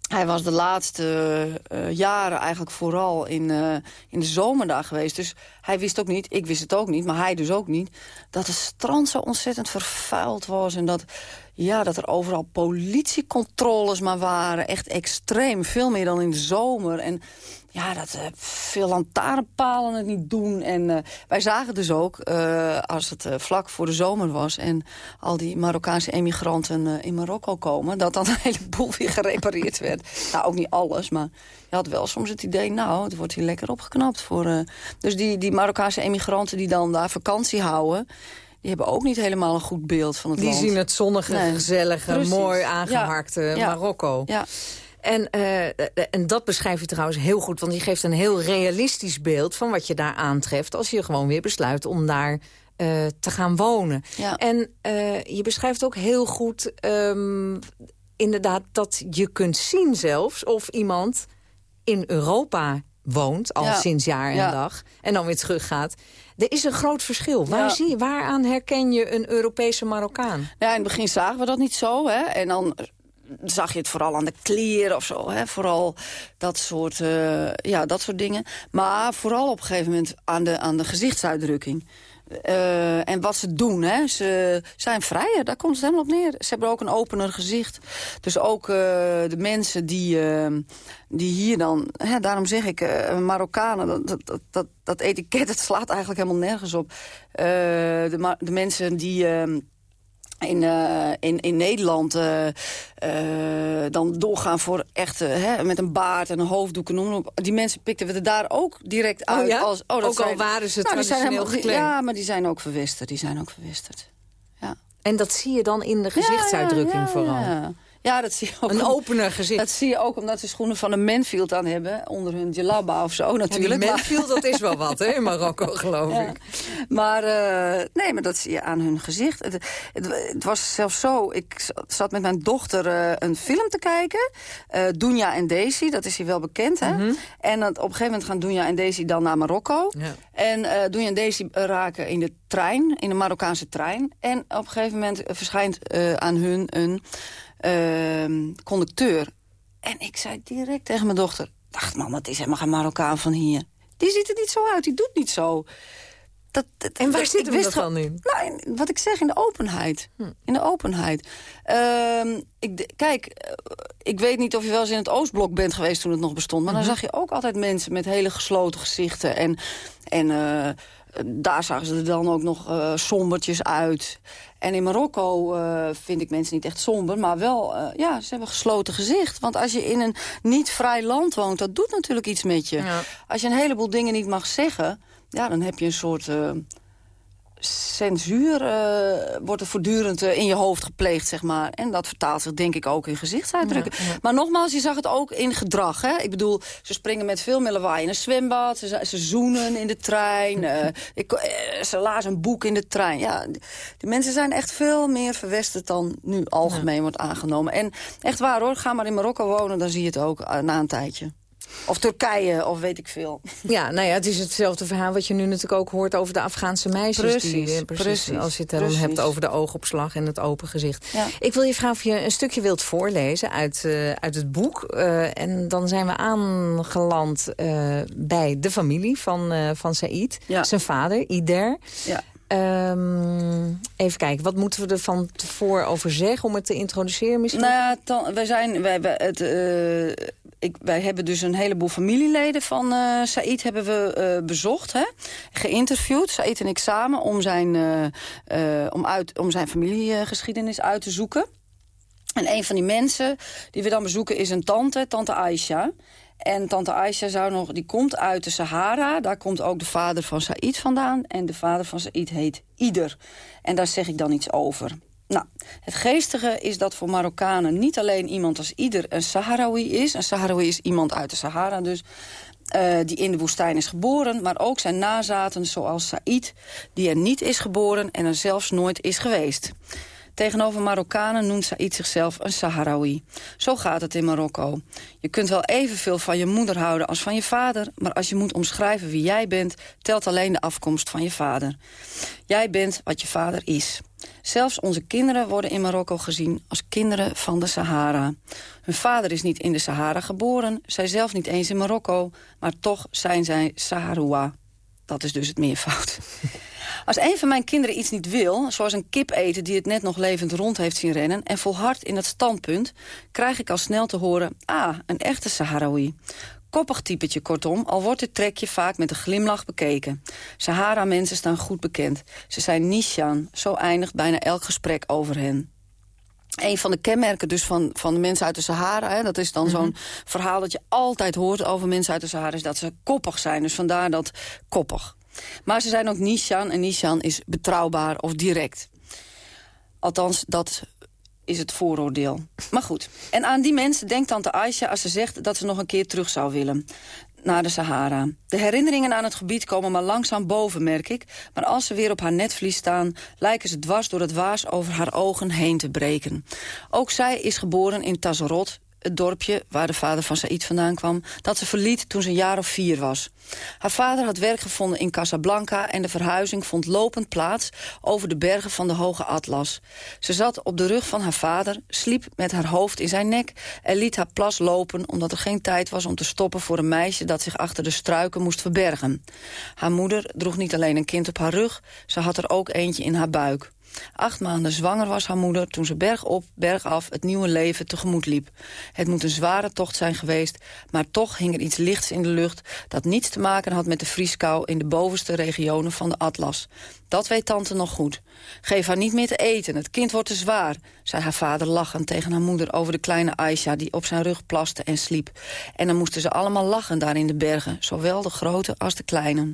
hij was de laatste uh, jaren eigenlijk vooral in, uh, in de zomer daar geweest. Dus hij wist ook niet, ik wist het ook niet, maar hij dus ook niet... dat het strand zo ontzettend vervuild was. En dat, ja, dat er overal politiecontroles maar waren. Echt extreem, veel meer dan in de zomer. En ja, dat uh, veel lantaarnpalen het niet doen. En uh, wij zagen dus ook, uh, als het vlak voor de zomer was... en al die Marokkaanse emigranten in Marokko komen... dat dan een heleboel weer gerepareerd werd. nou, ook niet alles, maar je had wel soms het idee... nou, het wordt hier lekker opgeknapt. Voor, dus die, die Marokkaanse emigranten die dan daar vakantie houden... Die hebben ook niet helemaal een goed beeld van het die land. Die zien het zonnige, nee. gezellige, Precies. mooi aangeharkte ja. Marokko. Ja. En, uh, en dat beschrijf je trouwens heel goed. Want je geeft een heel realistisch beeld van wat je daar aantreft... als je gewoon weer besluit om daar uh, te gaan wonen. Ja. En uh, je beschrijft ook heel goed um, inderdaad dat je kunt zien zelfs... of iemand in Europa woont, al ja. sinds jaar en Ja. dag... en dan weer teruggaat. Er is een groot verschil. Waar Ja. zie je, waaraan herken je een Europese Marokkaan? Ja, in het begin zagen we dat niet zo. Hè? En dan zag je het vooral aan de kleren of zo. Hè? Vooral dat soort, eh, ja, dat soort dingen. Maar vooral op een gegeven moment aan de, aan de gezichtsuitdrukking. Eh, en wat ze doen, hè. ze zijn vrijer, daar komt het helemaal op neer. Ze hebben ook een opener gezicht. Dus ook eh, de mensen die, eh, die hier dan... Hè, daarom zeg ik, eh, Marokkanen, dat, dat, dat, dat, dat etiket... het slaat eigenlijk helemaal nergens op. De, de mensen die... in, eh, in, in Nederland eh, eh, dan doorgaan voor echt hè, met een baard en een hoofddoek en noem maar op. Die mensen pikten we er daar ook direct uit. ja? Als, oh, dat Ook al waren ze zijn traditioneel helemaal- gekleed. Ja, maar die zijn ook verwesterd. Die zijn ook verwesterd. Ja. En dat zie je dan in de gezichtsuitdrukking Ja, ja, vooral. Ja. Ja, dat zie je ook. Een opener gezicht. Dat zie je ook omdat ze schoenen van een Manfield aan hebben. Onder hun jalabba of zo Ja, natuurlijk. Maar- Manfield, dat is wel wat, hè, in Marokko, geloof Ja. ik. Maar eh, nee, maar dat zie je aan hun gezicht. Het, het, het was zelfs zo, ik zat- met mijn dochter eh, een film te kijken. eh Dunja en Daisy, dat is hier wel bekend. Hè? Mhm. En op een gegeven moment gaan Dunja en Daisy dan naar Marokko. Ja. En Dunja en Daisy raken in de trein, in de Marokkaanse trein. En op een gegeven moment verschijnt aan hun een ehm, conducteur. En ik zei direct tegen mijn dochter... dacht, man, dat is helemaal geen Marokkaan van hier. Die ziet er niet zo uit, die doet niet zo. Dat, dat- En waar dat- zit hem dat dan in? Nou, in- wat ik zeg, in de openheid. In de openheid. Ehm, ik, kijk, eh, ik weet niet of je wel eens in het Oostblok bent geweest toen het nog bestond. Maar dan zag je ook altijd mensen met hele gesloten gezichten. En, en eh, daar zagen ze er dan ook nog eh, sombertjes uit. En in Marokko eh, vind ik mensen niet echt somber, maar wel, eh, ja, ze hebben gesloten gezicht. Want als je in een niet vrij land woont, dat doet natuurlijk iets met je. Ja. Als je een heleboel dingen niet mag zeggen, ja, dan heb je een soort eh, censuur, eh, wordt er voortdurend eh, in je hoofd gepleegd, zeg maar. En dat vertaalt zich denk ik ook in gezichtsuitdrukken. Ja, ja. Maar nogmaals, je zag het ook in gedrag. Hè? Ik bedoel, ze springen met veel meer lawaai in een zwembad. Ze, ze zoenen in de trein. eh, ik, ze lazen een boek in de trein. Ja, die, die mensen zijn echt veel meer verwesterd dan nu algemeen wordt aangenomen. En echt waar hoor, ga maar in Marokko wonen, dan zie je het ook na een tijdje. Of Turkije, of weet ik veel. Ja, nou ja, het is hetzelfde verhaal wat je nu natuurlijk ook hoort over de Afghaanse meisjes. Precies, die, eh, precies, Als je het erom precies. hebt over de oogopslag en het open gezicht. Ja. Ik wil je vragen of je een stukje wilt voorlezen uit, eh, uit het boek. Eh, en dan zijn we aangeland bij de familie van, van Said. Ja. Zijn vader, Ider. Ja. Ehm, even kijken, wat moeten we er van tevoren over zeggen om het te introduceren misschien? Nou ja, dan, wij, zijn, wij, wij, het, wij hebben dus een heleboel familieleden van eh Said hebben we eh, bezocht. Hè? Geïnterviewd, Said en ik samen, om zijn, eh, om uit, om zijn familiegeschiedenis uit te zoeken. En een van die mensen die we dan bezoeken is een tante, tante Aisha. En tante Aisha zou nog, die komt uit de Sahara. Daar komt ook de vader van Said vandaan. En de vader van Said heet Ieder. En daar zeg ik dan iets over. Nou, het geestige is dat voor Marokkanen niet alleen iemand als Ieder een Saharawi is. Een Saharawi is iemand uit de Sahara dus. eh, die in de woestijn is geboren, maar ook zijn nazaten zoals Said... die er niet is geboren en er zelfs nooit is geweest. Tegenover Marokkanen noemt Said zichzelf een Saharaui. Zo gaat het in Marokko. Je kunt wel evenveel van je moeder houden als van je vader... maar als je moet omschrijven wie jij bent... telt alleen de afkomst van je vader. Jij bent wat je vader is. Zelfs onze kinderen worden in Marokko gezien als kinderen van de Sahara. Hun vader is niet in de Sahara geboren, zij zelf niet eens in Marokko... maar toch zijn zij Saharoua. Dat is dus het meervoud. Als een van mijn kinderen iets niet wil, zoals een kip eten... die het net nog levend rond heeft zien rennen... en volhardt in het standpunt, krijg ik al snel te horen... ah, een echte Saharaui. Koppig typetje kortom, al wordt het trekje vaak met een glimlach bekeken. Sahara-mensen staan goed bekend. Ze zijn Nishan, zo eindigt bijna elk gesprek over hen. Een van de kenmerken dus van, van de mensen uit de Sahara... Hè, dat is dan zo'n Mhm. verhaal dat je altijd hoort over mensen uit de Sahara... is dat ze koppig zijn, dus vandaar dat koppig. Maar ze zijn ook Nishan en Nishan is betrouwbaar of direct. Althans, dat is het vooroordeel. Maar goed, en aan die mensen denkt tante Aisha als ze zegt dat ze nog een keer terug zou willen naar de Sahara. De herinneringen aan het gebied komen maar langzaam boven, merk ik. Maar als ze weer op haar netvlies staan... lijken ze dwars door het waas over haar ogen heen te breken. Ook zij is geboren in Tazarot, het dorpje waar de vader van Said vandaan kwam... dat ze verliet toen ze een jaar of vier was. Haar vader had werk gevonden in Casablanca... en de verhuizing vond lopend plaats over de bergen van de Hoge Atlas. Ze zat op de rug van haar vader, sliep met haar hoofd in zijn nek... en liet haar plas lopen omdat er geen tijd was om te stoppen... voor een meisje dat zich achter de struiken moest verbergen. Haar moeder droeg niet alleen een kind op haar rug... ze had er ook eentje in haar buik. Acht maanden zwanger was haar moeder toen ze bergop, bergaf het nieuwe leven tegemoet liep. Het moet een zware tocht zijn geweest, maar toch hing er iets lichts in de lucht... dat niets te maken had met de vrieskou in de bovenste regionen van de Atlas. Dat weet tante nog goed. Geef haar niet meer te eten, het kind wordt te zwaar... zei haar vader lachend tegen haar moeder over de kleine Aisha... die op zijn rug plaste en sliep. En dan moesten ze allemaal lachen daar in de bergen... zowel de grote als de kleine.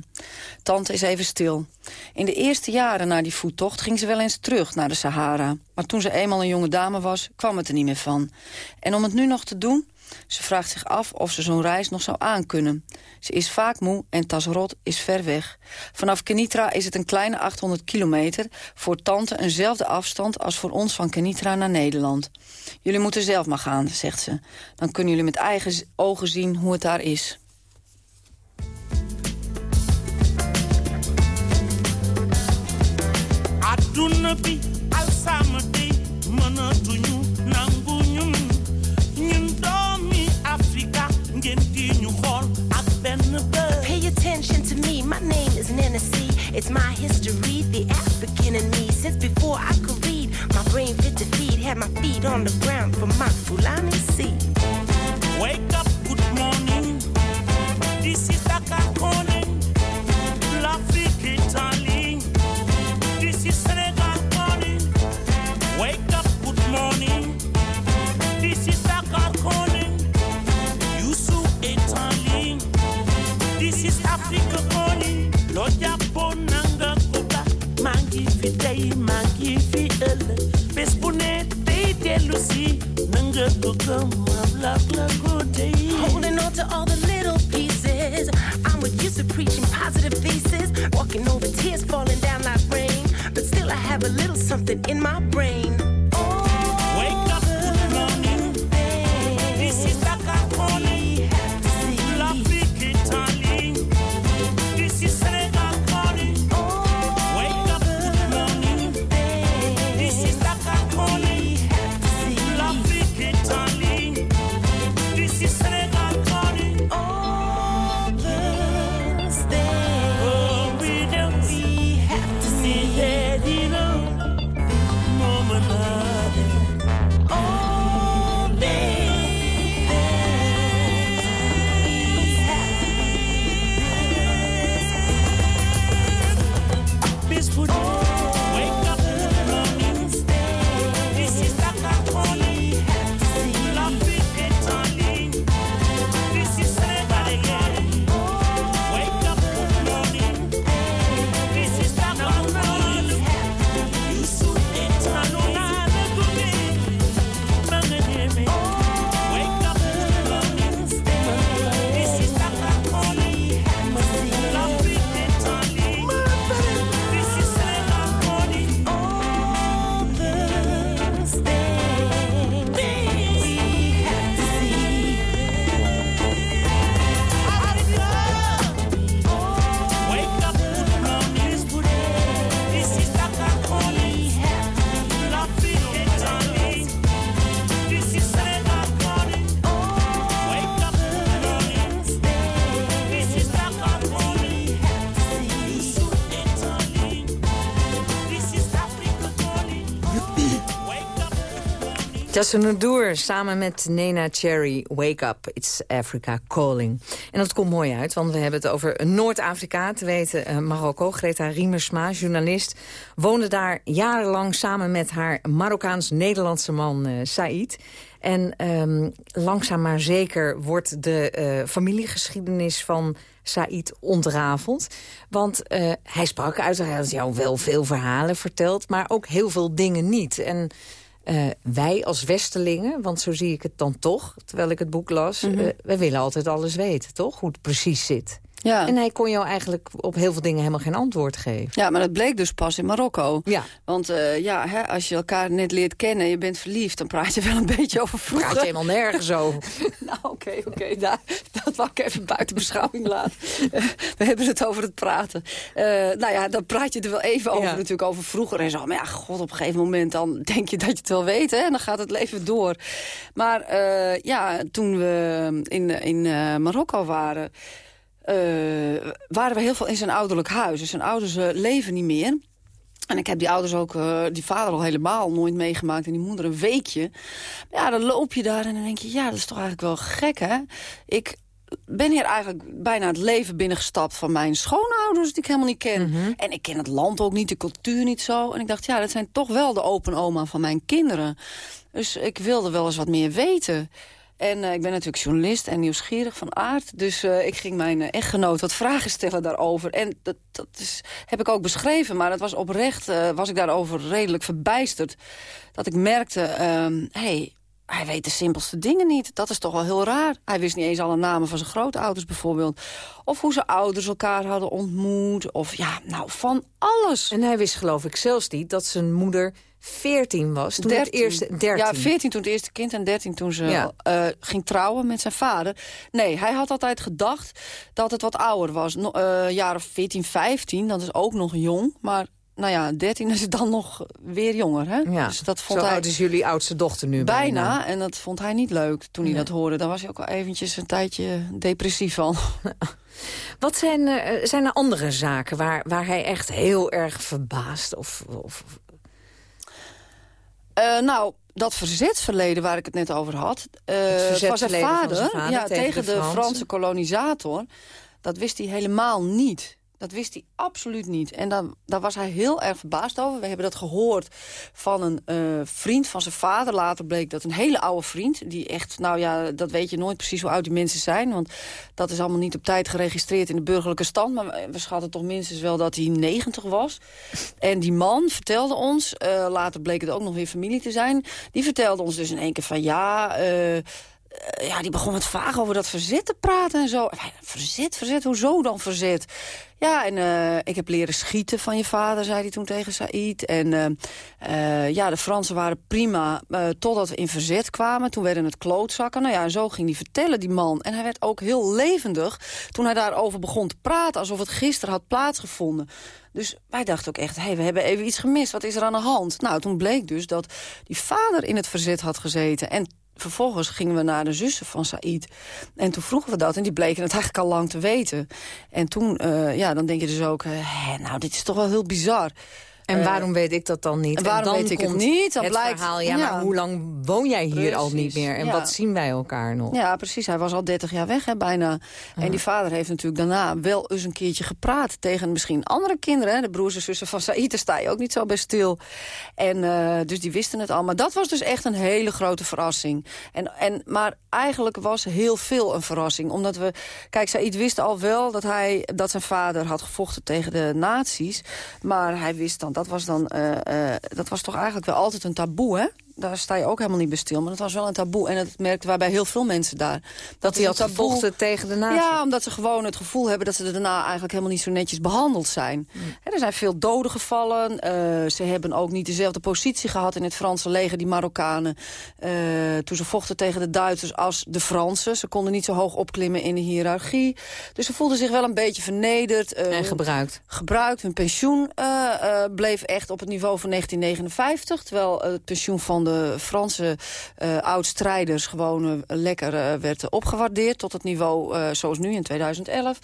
Tante is even stil. In de eerste jaren na die voettocht ging ze wel eens terug naar de Sahara. Maar toen ze eenmaal een jonge dame was, kwam het er niet meer van. En om het nu nog te doen... Ze vraagt zich af of ze zo'n reis nog zou aankunnen. Ze is vaak moe en Tasrot is ver weg. Vanaf Kenitra is het een kleine 800 kilometer. Voor tante eenzelfde afstand als voor ons van Kenitra naar Nederland. Jullie moeten zelf maar gaan, zegt ze. Dan kunnen jullie met eigen ogen zien hoe het daar is. Pay attention to me, my name is Nenesi. It's my history, the African in me. Since before I could read, my brain fit to feed. Had my feet on the ground for my Fulani seed. Wake up, fi tey maa fi ëllëg. bés bu ne day dellu si. na nga lak la ko tey. Holding on to all the little pieces. I'm with used to preaching positive thesis. Walking over tears falling down like rain. But still, I have a little something in my brain. Jason Noor samen met Nena Cherry, Wake Up, It's Africa Calling. En dat komt mooi uit, want we hebben het over Noord-Afrika, te weten uh, Marokko. Greta Riemersma, journalist, woonde daar jarenlang samen met haar Marokkaans-Nederlandse man uh, Said. En um, langzaam maar zeker wordt de uh, familiegeschiedenis van Said ontrafeld. Want hij sprak uiteraard jou wel veel verhalen verteld... maar ook heel veel dingen niet. En uh, wij als Westelingen, want zo zie ik het dan toch... terwijl ik het boek las, mm -hmm. uh, wij willen altijd alles weten, toch? Hoe het precies zit. Ja. En hij kon jou eigenlijk op heel veel dingen helemaal geen antwoord geven. Ja, maar dat bleek dus pas in Marokko. Ja. Want uh, ja, hè, als je elkaar net leert kennen en je bent verliefd... dan praat je wel een beetje over vroeger. Praat je helemaal nergens over. nou, oké, oké. Okay, dat wou ik even buiten beschouwing laten. we hebben het over het praten. Uh, nou ja, dan praat je er wel even over, ja. natuurlijk over vroeger en zo. Maar ja, god, op een gegeven moment dan denk je dat je het wel weet, hè. En dan gaat het leven door. Maar uh, ja, toen we in, in Marokko waren... Uh, waren we heel veel in zijn ouderlijk huis. Dus zijn ouders uh, leven niet meer. En ik heb die ouders ook, uh, die vader al helemaal nooit meegemaakt... en die moeder een weekje. Maar ja, dan loop je daar en dan denk je... ja, dat is toch eigenlijk wel gek, hè? Ik ben hier eigenlijk bijna het leven binnengestapt van mijn schoonouders... die ik helemaal niet ken. Mhm. Mm -hmm. En ik ken het land ook niet, de cultuur niet zo. En ik dacht, ja, dat zijn toch wel de open oma van mijn kinderen. Dus ik wilde wel eens wat meer weten... En uh, ik ben natuurlijk journalist en nieuwsgierig van aard. Dus uh, ik ging mijn uh, echtgenoot wat vragen stellen daarover. En dat, dat is, heb ik ook beschreven. Maar het was oprecht, was ik daarover redelijk verbijsterd. Dat ik merkte, hé, hey, hij weet de simpelste dingen niet. Dat is toch wel heel raar. Hij wist niet eens alle namen van zijn grootouders bijvoorbeeld. Of hoe zijn ouders elkaar hadden ontmoet. Of ja, nou, van alles. En hij wist geloof ik zelfs niet dat zijn moeder 14 was. Toen 13. het eerste, 13. Ja, 14 toen het eerste kind en 13 toen ze ja. uh, ging trouwen met zijn vader. Nee, hij had altijd gedacht dat het wat ouder was. No, uh, jaar of 14, 15, dat is ook nog jong. Maar nou ja, 13 is het dan nog weer jonger. Hè? Ja. Dus dat vond Zo hij... oud is jullie oudste dochter nu bijna. bijna. En dat vond hij niet leuk toen hij dat hoorde. Daar was hij ook al eventjes een tijdje depressief van. Wat zijn, uh, zijn er andere zaken waar, waar hij echt heel erg verbaasd of... of Uh, nou, dat verzetsverleden waar ik het net over had... Uh, van, zijn vader, van zijn vader ja, tegen, tegen de, de Franse kolonisator... dat wist hij helemaal niet. Dat wist hij absoluut niet. En dan, daar was hij heel erg verbaasd over. We hebben dat gehoord van een uh, vriend van zijn vader. Later bleek dat een hele oude vriend. Die echt, nou ja, dat weet je nooit precies hoe oud die mensen zijn. Want dat is allemaal niet op tijd geregistreerd in de burgerlijke stand. Maar we schatten toch minstens wel dat hij 90 was. En die man vertelde ons, uh, later bleek het ook nog weer familie te zijn. Die vertelde ons dus in één keer van ja... Uh, ja, die begon met vaag over dat verzet te praten en zo. Verzet, verzet, hoezo dan verzet? Ja, en uh, ik heb leren schieten van je vader, zei hij toen tegen Said. En uh, ja, de Fransen waren prima, totdat we in verzet kwamen. Toen werden het klootzakken. Nou ja, en zo ging hij vertellen, die man. En hij werd ook heel levendig toen hij daarover begon te praten... alsof het gisteren had plaatsgevonden. Dus wij dachten ook echt, hey, we hebben even iets gemist. Wat is er aan de hand? Nou, toen bleek dus dat die vader in het verzet had gezeten... en vervolgens gingen we naar de zussen van Said. En toen vroegen we dat en die bleken het eigenlijk al lang te weten. En toen, uh, ja, dan denk je dus ook, uh, nou, dit is toch wel heel bizar. En uh, waarom weet ik dat dan niet? En waarom en dan weet ik het niet? Het blijkt, verhaal, ja, ja, maar hoe lang woon jij hier precies, al niet meer? En ja. wat zien wij elkaar nog? Ja, precies. Hij was al 30 jaar weg, hè, bijna. En die vader heeft natuurlijk daarna wel eens een keertje gepraat... tegen misschien andere kinderen. Hè? De broers en zussen van Saïd, sta je ook niet zo bij stil. En uh, dus die wisten het al. Maar dat was dus echt een hele grote verrassing. En, en, maar eigenlijk was heel veel een verrassing. Omdat we... Kijk, Saïd wist al wel dat, hij, dat zijn vader had gevochten tegen de nazi's. Maar hij wist dan dat was dan, uh, uh, dat was toch eigenlijk wel altijd een taboe, hè? Daar sta je ook helemaal niet bij stil. Maar dat was wel een taboe. En dat merkten wij bij heel veel mensen daar. Dat, dat hij had gevochten tegen de nazi. Ja, omdat ze gewoon het gevoel hebben... dat ze daarna eigenlijk helemaal niet zo netjes behandeld zijn. Mm. He, er zijn veel doden gevallen. Uh, ze hebben ook niet dezelfde positie gehad in het Franse leger, die Marokkanen. Uh, toen ze vochten tegen de Duitsers als de Fransen. Ze konden niet zo hoog opklimmen in de hiërarchie. Dus ze voelden zich wel een beetje vernederd. Uh, en gebruikt. Gebruikt. Hun pensioen bleef echt op het niveau van 1959. Terwijl het pensioen van van de Franse uh, oud-strijders gewoon uh, lekker uh, werd opgewaardeerd tot het niveau zoals nu in 2011.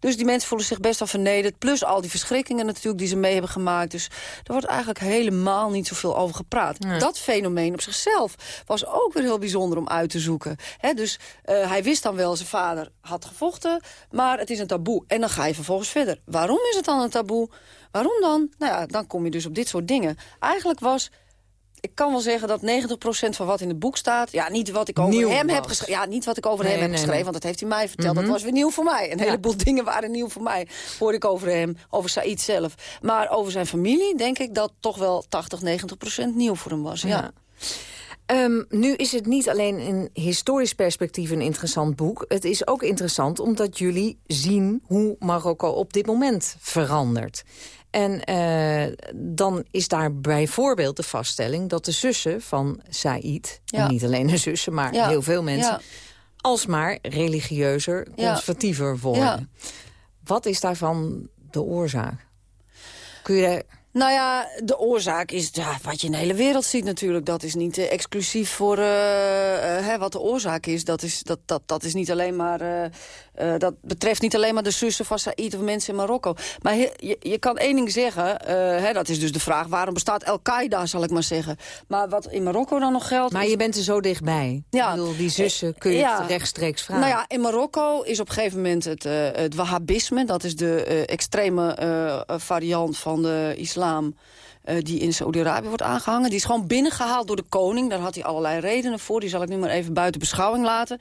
Dus die mensen voelen zich best wel vernederd. Plus al die verschrikkingen natuurlijk die ze mee hebben gemaakt. Dus er wordt eigenlijk helemaal niet zoveel over gepraat. Dat fenomeen op zichzelf was ook weer heel bijzonder om uit te zoeken. He, dus hij wist dan wel, zijn vader had gevochten, maar het is een taboe. En dan ga je vervolgens verder. Waarom is het dan een taboe? Waarom dan? Nou ja, dan kom je dus op dit soort dingen. Eigenlijk was ik kan wel zeggen dat 90% van wat in het boek staat... ja, niet wat ik over Nieuw hem was. heb geschreven. Ja, niet wat ik over Nee, hem heb geschreven, nee. want dat heeft hij mij verteld. Mhm. Dat was weer nieuw voor mij. Een Ja. heleboel dingen waren nieuw voor mij. Hoorde ik over hem, over Said zelf. Maar over zijn familie denk ik dat toch wel 80, 90% nieuw voor hem was. Ja. Ja. Ehm, nu is het niet alleen in historisch perspectief een interessant boek. Het is ook interessant omdat jullie zien hoe Marokko op dit moment verandert. En eh, dan is daar bijvoorbeeld de vaststelling dat de zussen van Said... Ja. en niet alleen de zussen, maar Ja. heel veel mensen... Ja. alsmaar religieuzer, conservatiever worden. Wat is daarvan de oorzaak? Kun je daar... Nou ja, de oorzaak is ja, wat je in de hele wereld ziet natuurlijk. Dat is niet eh, exclusief voor eh, eh, hè, wat de oorzaak is. Dat is, dat, dat, dat is niet alleen maar... dat betreft niet alleen maar de zussen van Said of mensen in Marokko. Maar he- je, je kan één ding zeggen. hè, dat is dus de vraag, waarom bestaat Al-Qaeda, zal ik maar zeggen. Maar wat in Marokko dan nog geldt... Maar je bent er zo dichtbij. Ja. Ik bedoel, die zussen kun je Ja. rechtstreeks vragen. Nou ja, in Marokko is op een gegeven moment het, het Wahhabisme... dat is de extreme variant van de islam... eh, die in Saudi-Arabië wordt aangehangen. Die is gewoon binnengehaald door de koning. Daar had hij allerlei redenen voor. Die zal ik nu maar even buiten beschouwing laten.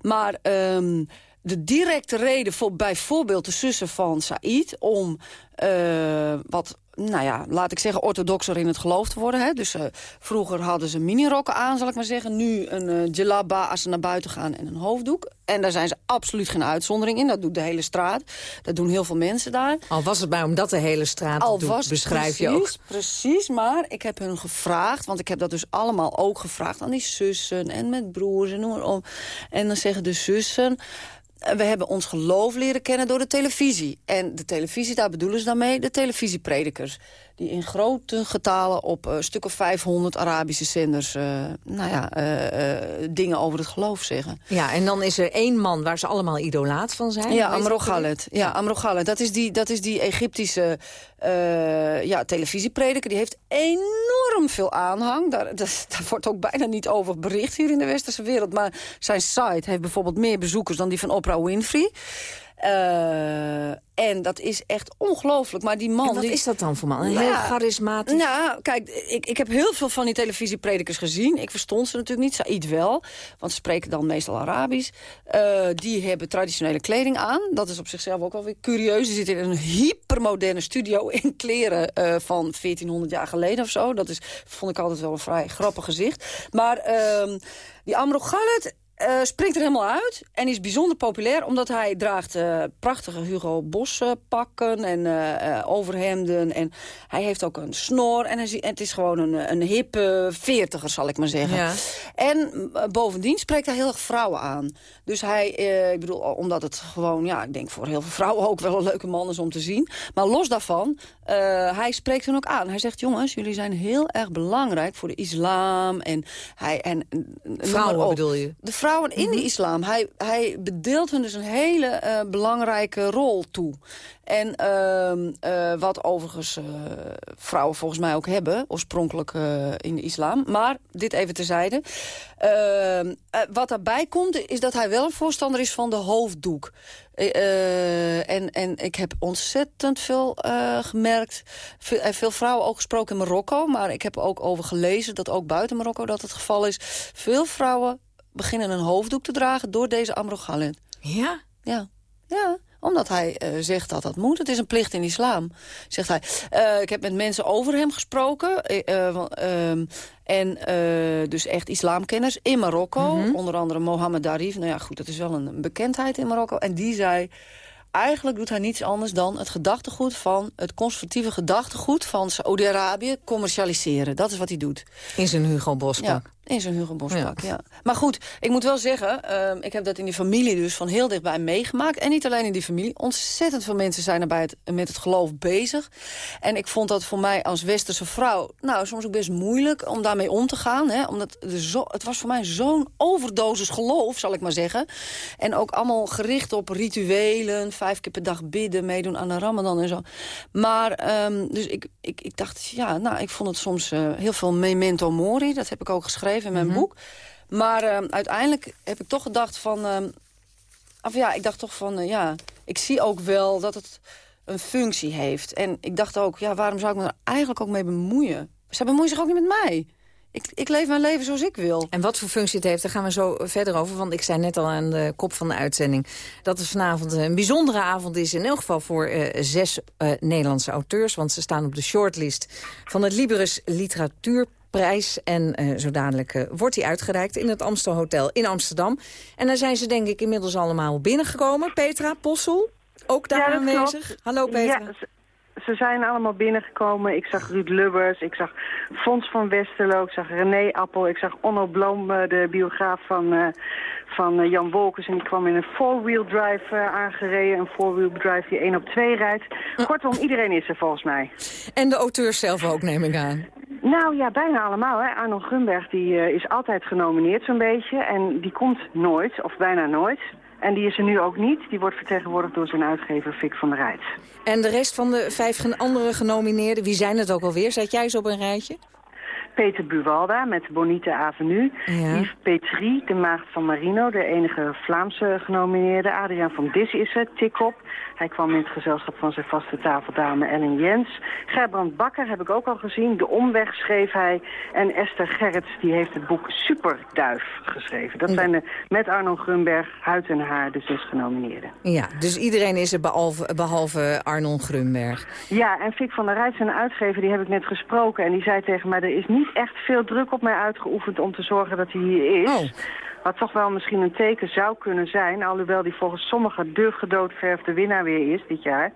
Maar ehm, de directe reden voor bijvoorbeeld de zussen van Said... om eh, wat nou ja, laat ik zeggen, orthodoxer in het geloof te worden. Hè? Dus eh, vroeger hadden ze minirokken aan, zal ik maar zeggen. Nu een eh djellaba als ze naar buiten gaan en een hoofddoek. En daar zijn ze absoluut geen uitzondering in. Dat doet de hele straat. Dat doen heel veel mensen daar. Al was het maar omdat de hele straat Al doet, was beschrijf precies, je ook. Precies, maar ik heb hun gevraagd... want ik heb dat dus allemaal ook gevraagd aan die zussen... en met broers en noem maar op. En dan zeggen de zussen... We hebben ons geloof leren kennen door de televisie. En de televisie, daar bedoelen ze daarmee de televisiepredikers. Die in grote getalen op een stuk of 500 Arabische zenders... eh, nou ja, eh, eh, dingen over het geloof zeggen. Ja, en dan is er één man waar ze allemaal idolaat van zijn. Ja, Amro? Khaled. Ja, Amro Khaled. Dat is die, dat is die Egyptische eh, ja, televisieprediker. Die heeft enorm veel aanhang. Daar, dat- daar wordt ook bijna niet over bericht hier in de westerse wereld. Maar zijn site heeft bijvoorbeeld meer bezoekers dan die van Oprah Winfrey. Eh, en dat is echt ongelooflijk. Maar die man... En wat die, is dat dan voor man? Een Nou heel ja, charismatisch... Nou, kijk, ik, ik heb heel veel van die televisiepredikers gezien. Ik verstond ze natuurlijk niet, Said wel. Want ze spreken dan meestal Arabisch. Eh, die hebben traditionele kleding aan. Dat is op zichzelf ook wel weer curieus. Die zitten in een hypermoderne studio in kleren eh, van 1400 jaar geleden of zo. Dat is, vond ik altijd wel een vrij grappig gezicht. Maar ehm, die Amro Khaled... eh, springt er helemaal uit en is bijzonder populair... omdat hij draagt eh, prachtige Hugo Boss pakken en eh, overhemden. En hij heeft ook een snor en, hij, en het is gewoon een, een hippe veertiger, zal ik maar zeggen. Ja. En bovendien spreekt hij heel erg vrouwen aan. Dus hij, ik bedoel, omdat het gewoon, ja, ik denk voor heel veel vrouwen ook wel een leuke man is om te zien. Maar los daarvan, hij spreekt hen ook aan. Hij zegt, jongens, jullie zijn heel erg belangrijk voor de islam. En hij, en, Vrouwen bedoel je? De vrouwen in Mhm. de islam. Hij, hij bedeelt hun dus een hele eh, belangrijke rol toe. En ehm, eh, wat overigens eh, vrouwen volgens mij ook hebben, oorspronkelijk in de islam. Maar dit even terzijde. Ehm, eh, wat daarbij komt, is dat hij wel een voorstander is van de hoofddoek. En, en ik heb ontzettend veel gemerkt. Veel, veel vrouwen ook gesproken in Marokko. Maar ik heb ook over gelezen dat ook buiten Marokko dat het geval is. Veel vrouwen beginnen een hoofddoek te dragen door deze Amro Khaled. Ja? Ja. Ja, omdat hij eh, zegt dat dat moet. Het is een plicht in islam, zegt hij. Eh, ik heb met mensen over hem gesproken. eh, eh, ehm, en dus echt islamkenners in Marokko. Onder andere Mohammed Darif. Nou ja, goed, dat is wel een, bekendheid in Marokko. En die zei... Eigenlijk doet hij niets anders dan het gedachtegoed van... het conservatieve gedachtegoed van Saoedi-Arabië commercialiseren. Dat is wat hij doet. In zijn Hugo Boss Ja, In zijn Hugo ja. Maar goed, ik moet wel zeggen, ehm, ik heb dat in die familie dus van heel dichtbij meegemaakt. En niet alleen in die familie. Ontzettend veel mensen zijn er bij het, met het geloof bezig. En ik vond dat voor mij als westerse vrouw, nou, soms ook best moeilijk om daarmee om te gaan. Hè? Omdat zo, het was voor mij zo'n overdosis geloof, zal ik maar zeggen. En ook allemaal gericht op rituelen, vijf keer per dag bidden, meedoen aan de ramadan en zo. Maar, ehm, dus ik, ik, ik dacht, ja, nou, ik vond het soms eh, heel veel memento mori. Dat heb ik ook geschreven in mijn Mhm. boek. Maar eh, uiteindelijk heb ik toch gedacht van... eh, of ja, ik dacht toch van, eh, ja, ik zie ook wel dat het een functie heeft. En ik dacht ook, ja, waarom zou ik me er eigenlijk ook mee bemoeien? Zij bemoeien zich ook niet met mij. Ik, ik leef mijn leven zoals ik wil. En wat voor functie het heeft, daar gaan we zo verder over. Want ik zei net al aan de kop van de uitzending... dat het vanavond een bijzondere avond is. In elk geval voor eh, zes eh, Nederlandse auteurs. Want ze staan op de shortlist van het Liberus Literatuurprijs. En eh, zo dadelijk eh, wordt die uitgereikt in het Amstel Hotel in Amsterdam. En daar zijn ze denk ik inmiddels allemaal binnengekomen. Petra Possel, ook daar Ja, aanwezig. klopt. Hallo Petra. Ja, ze, ze zijn allemaal binnengekomen. Ik zag Ruud Lubbers, ik zag Fons van Westerlo, ik zag René Appel, ik zag Onno Bloom, eh, de biograaf van, van Jan Wolkers. En die kwam in een four-wheel drive aangereden, een four-wheel drive die 1 op 2 rijdt. Kortom, iedereen is er volgens mij. En de auteurs zelf ook, neem ik aan. Nou ja, bijna allemaal. Hè. Arnold Grunberg die, eh, is altijd genomineerd zo'n beetje. En die komt nooit, of bijna nooit. En die is er nu ook niet. Die wordt vertegenwoordigd door zijn uitgever Fik van der Rijt. En de rest van de vijf andere genomineerden, wie zijn het ook alweer? Zet jij ze op een rijtje? Peter Buwalda met Bonite Avenue. Ja. Yves Petrie, de maagd van Marino, de enige Vlaamse genomineerde. Adriaan van Dis is het, Tikop. Hij kwam in het gezelschap van zijn vaste tafeldame Ellen Jens. Gerbrand Bakker heb ik ook al gezien. De Omweg schreef hij. En Esther Gerrits, die heeft het boek Superduif geschreven. Dat zijn de, met Arno Grunberg, Huid en Haar, de zes genomineerden. Ja, dus iedereen is er behalve, behalve Arnon Grunberg. Ja, en Fik van der Rijt, zijn uitgever, die heb ik net gesproken. En die zei tegen mij, er is niet echt veel druk op mij uitgeoefend om te zorgen dat hij hier is. Oh. Wat toch wel misschien een teken zou kunnen zijn. Alhoewel die volgens sommigen de gedoodverfde winnaar weer is dit jaar.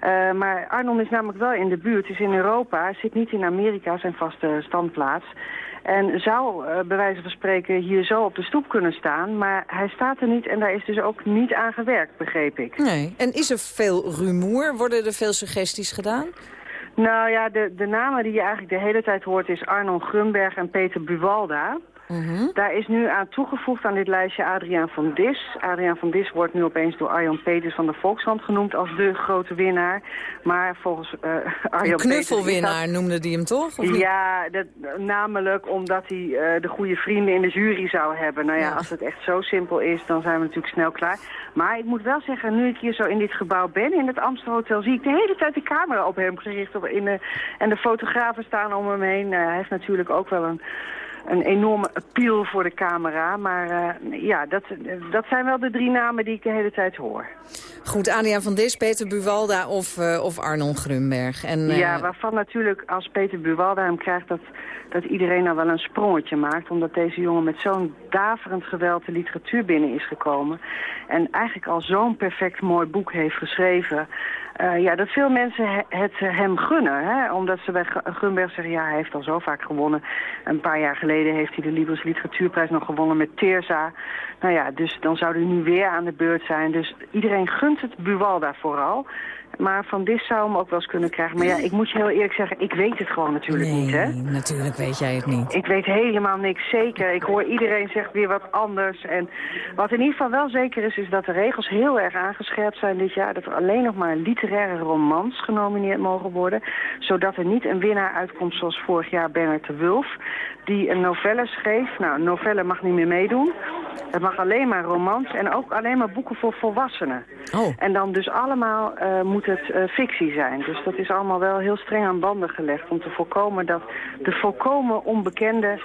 Eh, maar Arnon is namelijk wel in de buurt, is in Europa. Zit niet in Amerika, zijn vaste standplaats. En zou, eh, bij wijze van spreken, hier zo op de stoep kunnen staan. Maar hij staat er niet en daar is dus ook niet aan gewerkt, begreep ik. Nee. En is er veel rumoer? Worden er veel suggesties gedaan? Nou ja, de, de namen die je eigenlijk de hele tijd hoort is Arnon Grunberg en Peter Buwalda. Daar is nu aan toegevoegd aan dit lijstje Adriaan van Dis. Adriaan van Dis wordt nu opeens door Arjan Peters van de Volkshand genoemd als de grote winnaar. Maar volgens eh Arjan Een dat- knuffelwinnaar noemde die hem toch? Of? Ja, dat, namelijk omdat hij eh, de goede vrienden in de jury zou hebben. Nou ja, Ja. als het echt zo simpel is, dan zijn we natuurlijk snel klaar. Maar ik moet wel zeggen, nu ik hier zo in dit gebouw ben, in het Amstel Hotel, zie ik de hele tijd de camera op hem gericht. Op, in de, en de fotografen staan om hem heen. Eh, hij heeft natuurlijk ook wel een, een enorme appeal voor de camera. Maar eh, ja, dat, dat zijn wel de drie namen die ik de hele tijd hoor. Goed, Adriaan van Dis, Peter Buwalda of, eh, of Arnon Grunberg. En, eh, Ja, waarvan natuurlijk als Peter Buwalda hem krijgt... dat, dat iedereen nou wel een sprongetje maakt. Omdat deze jongen met zo'n daverend geweld de literatuur binnen is gekomen. En eigenlijk al zo'n perfect mooi boek heeft geschreven. Eh, ja, dat veel mensen he- het hem gunnen. Hè? Omdat ze bij Gunberg zeggen, ja, hij heeft al zo vaak gewonnen. Een paar jaar geleden heeft hij de Libris Literatuurprijs nog gewonnen met Teerza. Nou ja, dus dan zou hij nu weer aan de beurt zijn. Dus iedereen gunt het Buwalda vooral. Maar Van Dis zou hem ook wel eens kunnen krijgen. Maar ja, ik moet je heel eerlijk zeggen, ik weet het gewoon natuurlijk niet, hè? Nee, natuurlijk weet jij het niet. Ik weet helemaal niks zeker. Ik hoor iedereen zegt weer wat anders. En wat in ieder geval wel zeker is, is dat de regels heel erg aangescherpt zijn dit jaar. Dat er alleen nog maar literaire romans genomineerd mogen worden. Zodat er niet een winnaar uitkomt zoals vorig jaar Bernard de Wulf. Die een novelle schreef. Nou, een novelle mag niet meer meedoen. Het mag alleen maar romans en ook alleen maar boeken voor volwassenen. Oh. En dan dus allemaal eh, moet het eh, fictie zijn. Dus dat is allemaal wel heel streng aan banden gelegd... om te voorkomen dat de volkomen onbekende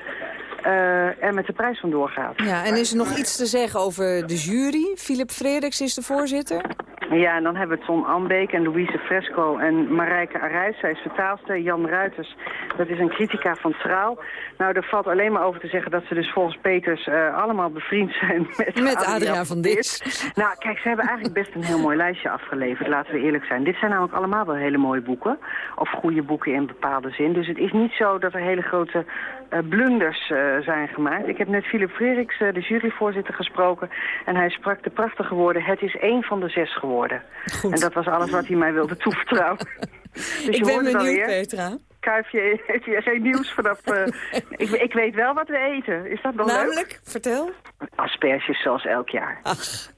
eh, er met de prijs vandoor gaat. Ja, en is er nog iets te zeggen over de jury? Philip Frederiks is de voorzitter. Ja, en dan hebben we Ton Ambeek en Louise Fresco en Marijke Arijs. Zij is vertaalster. Jan Ruiters, Dat is een critica van Trouw. Nou, er valt alleen maar over te zeggen dat ze dus volgens Peters uh, allemaal bevriend zijn met, met Adriaan, Adriaan van Dis. Nou, kijk, ze hebben eigenlijk best een heel mooi lijstje afgeleverd, laten we eerlijk zijn. Dit zijn namelijk allemaal wel hele mooie boeken. Of goede boeken in bepaalde zin. Dus het is niet zo dat er hele grote uh, blunders uh, zijn gemaakt. Ik heb net Philip Freriks, de juryvoorzitter, gesproken. En hij sprak de prachtige woorden, het is één van de zes geworden. Goed. En dat was alles wat hij mij wilde toevertrouwen. dus ik ben benieuwd, Petra. Kuifje heeft hier geen nieuws vanaf... Uh, ik, ik, weet wel wat we eten. Is dat nog Namelijk, leuk? vertel. Asperges zoals elk jaar. Ach,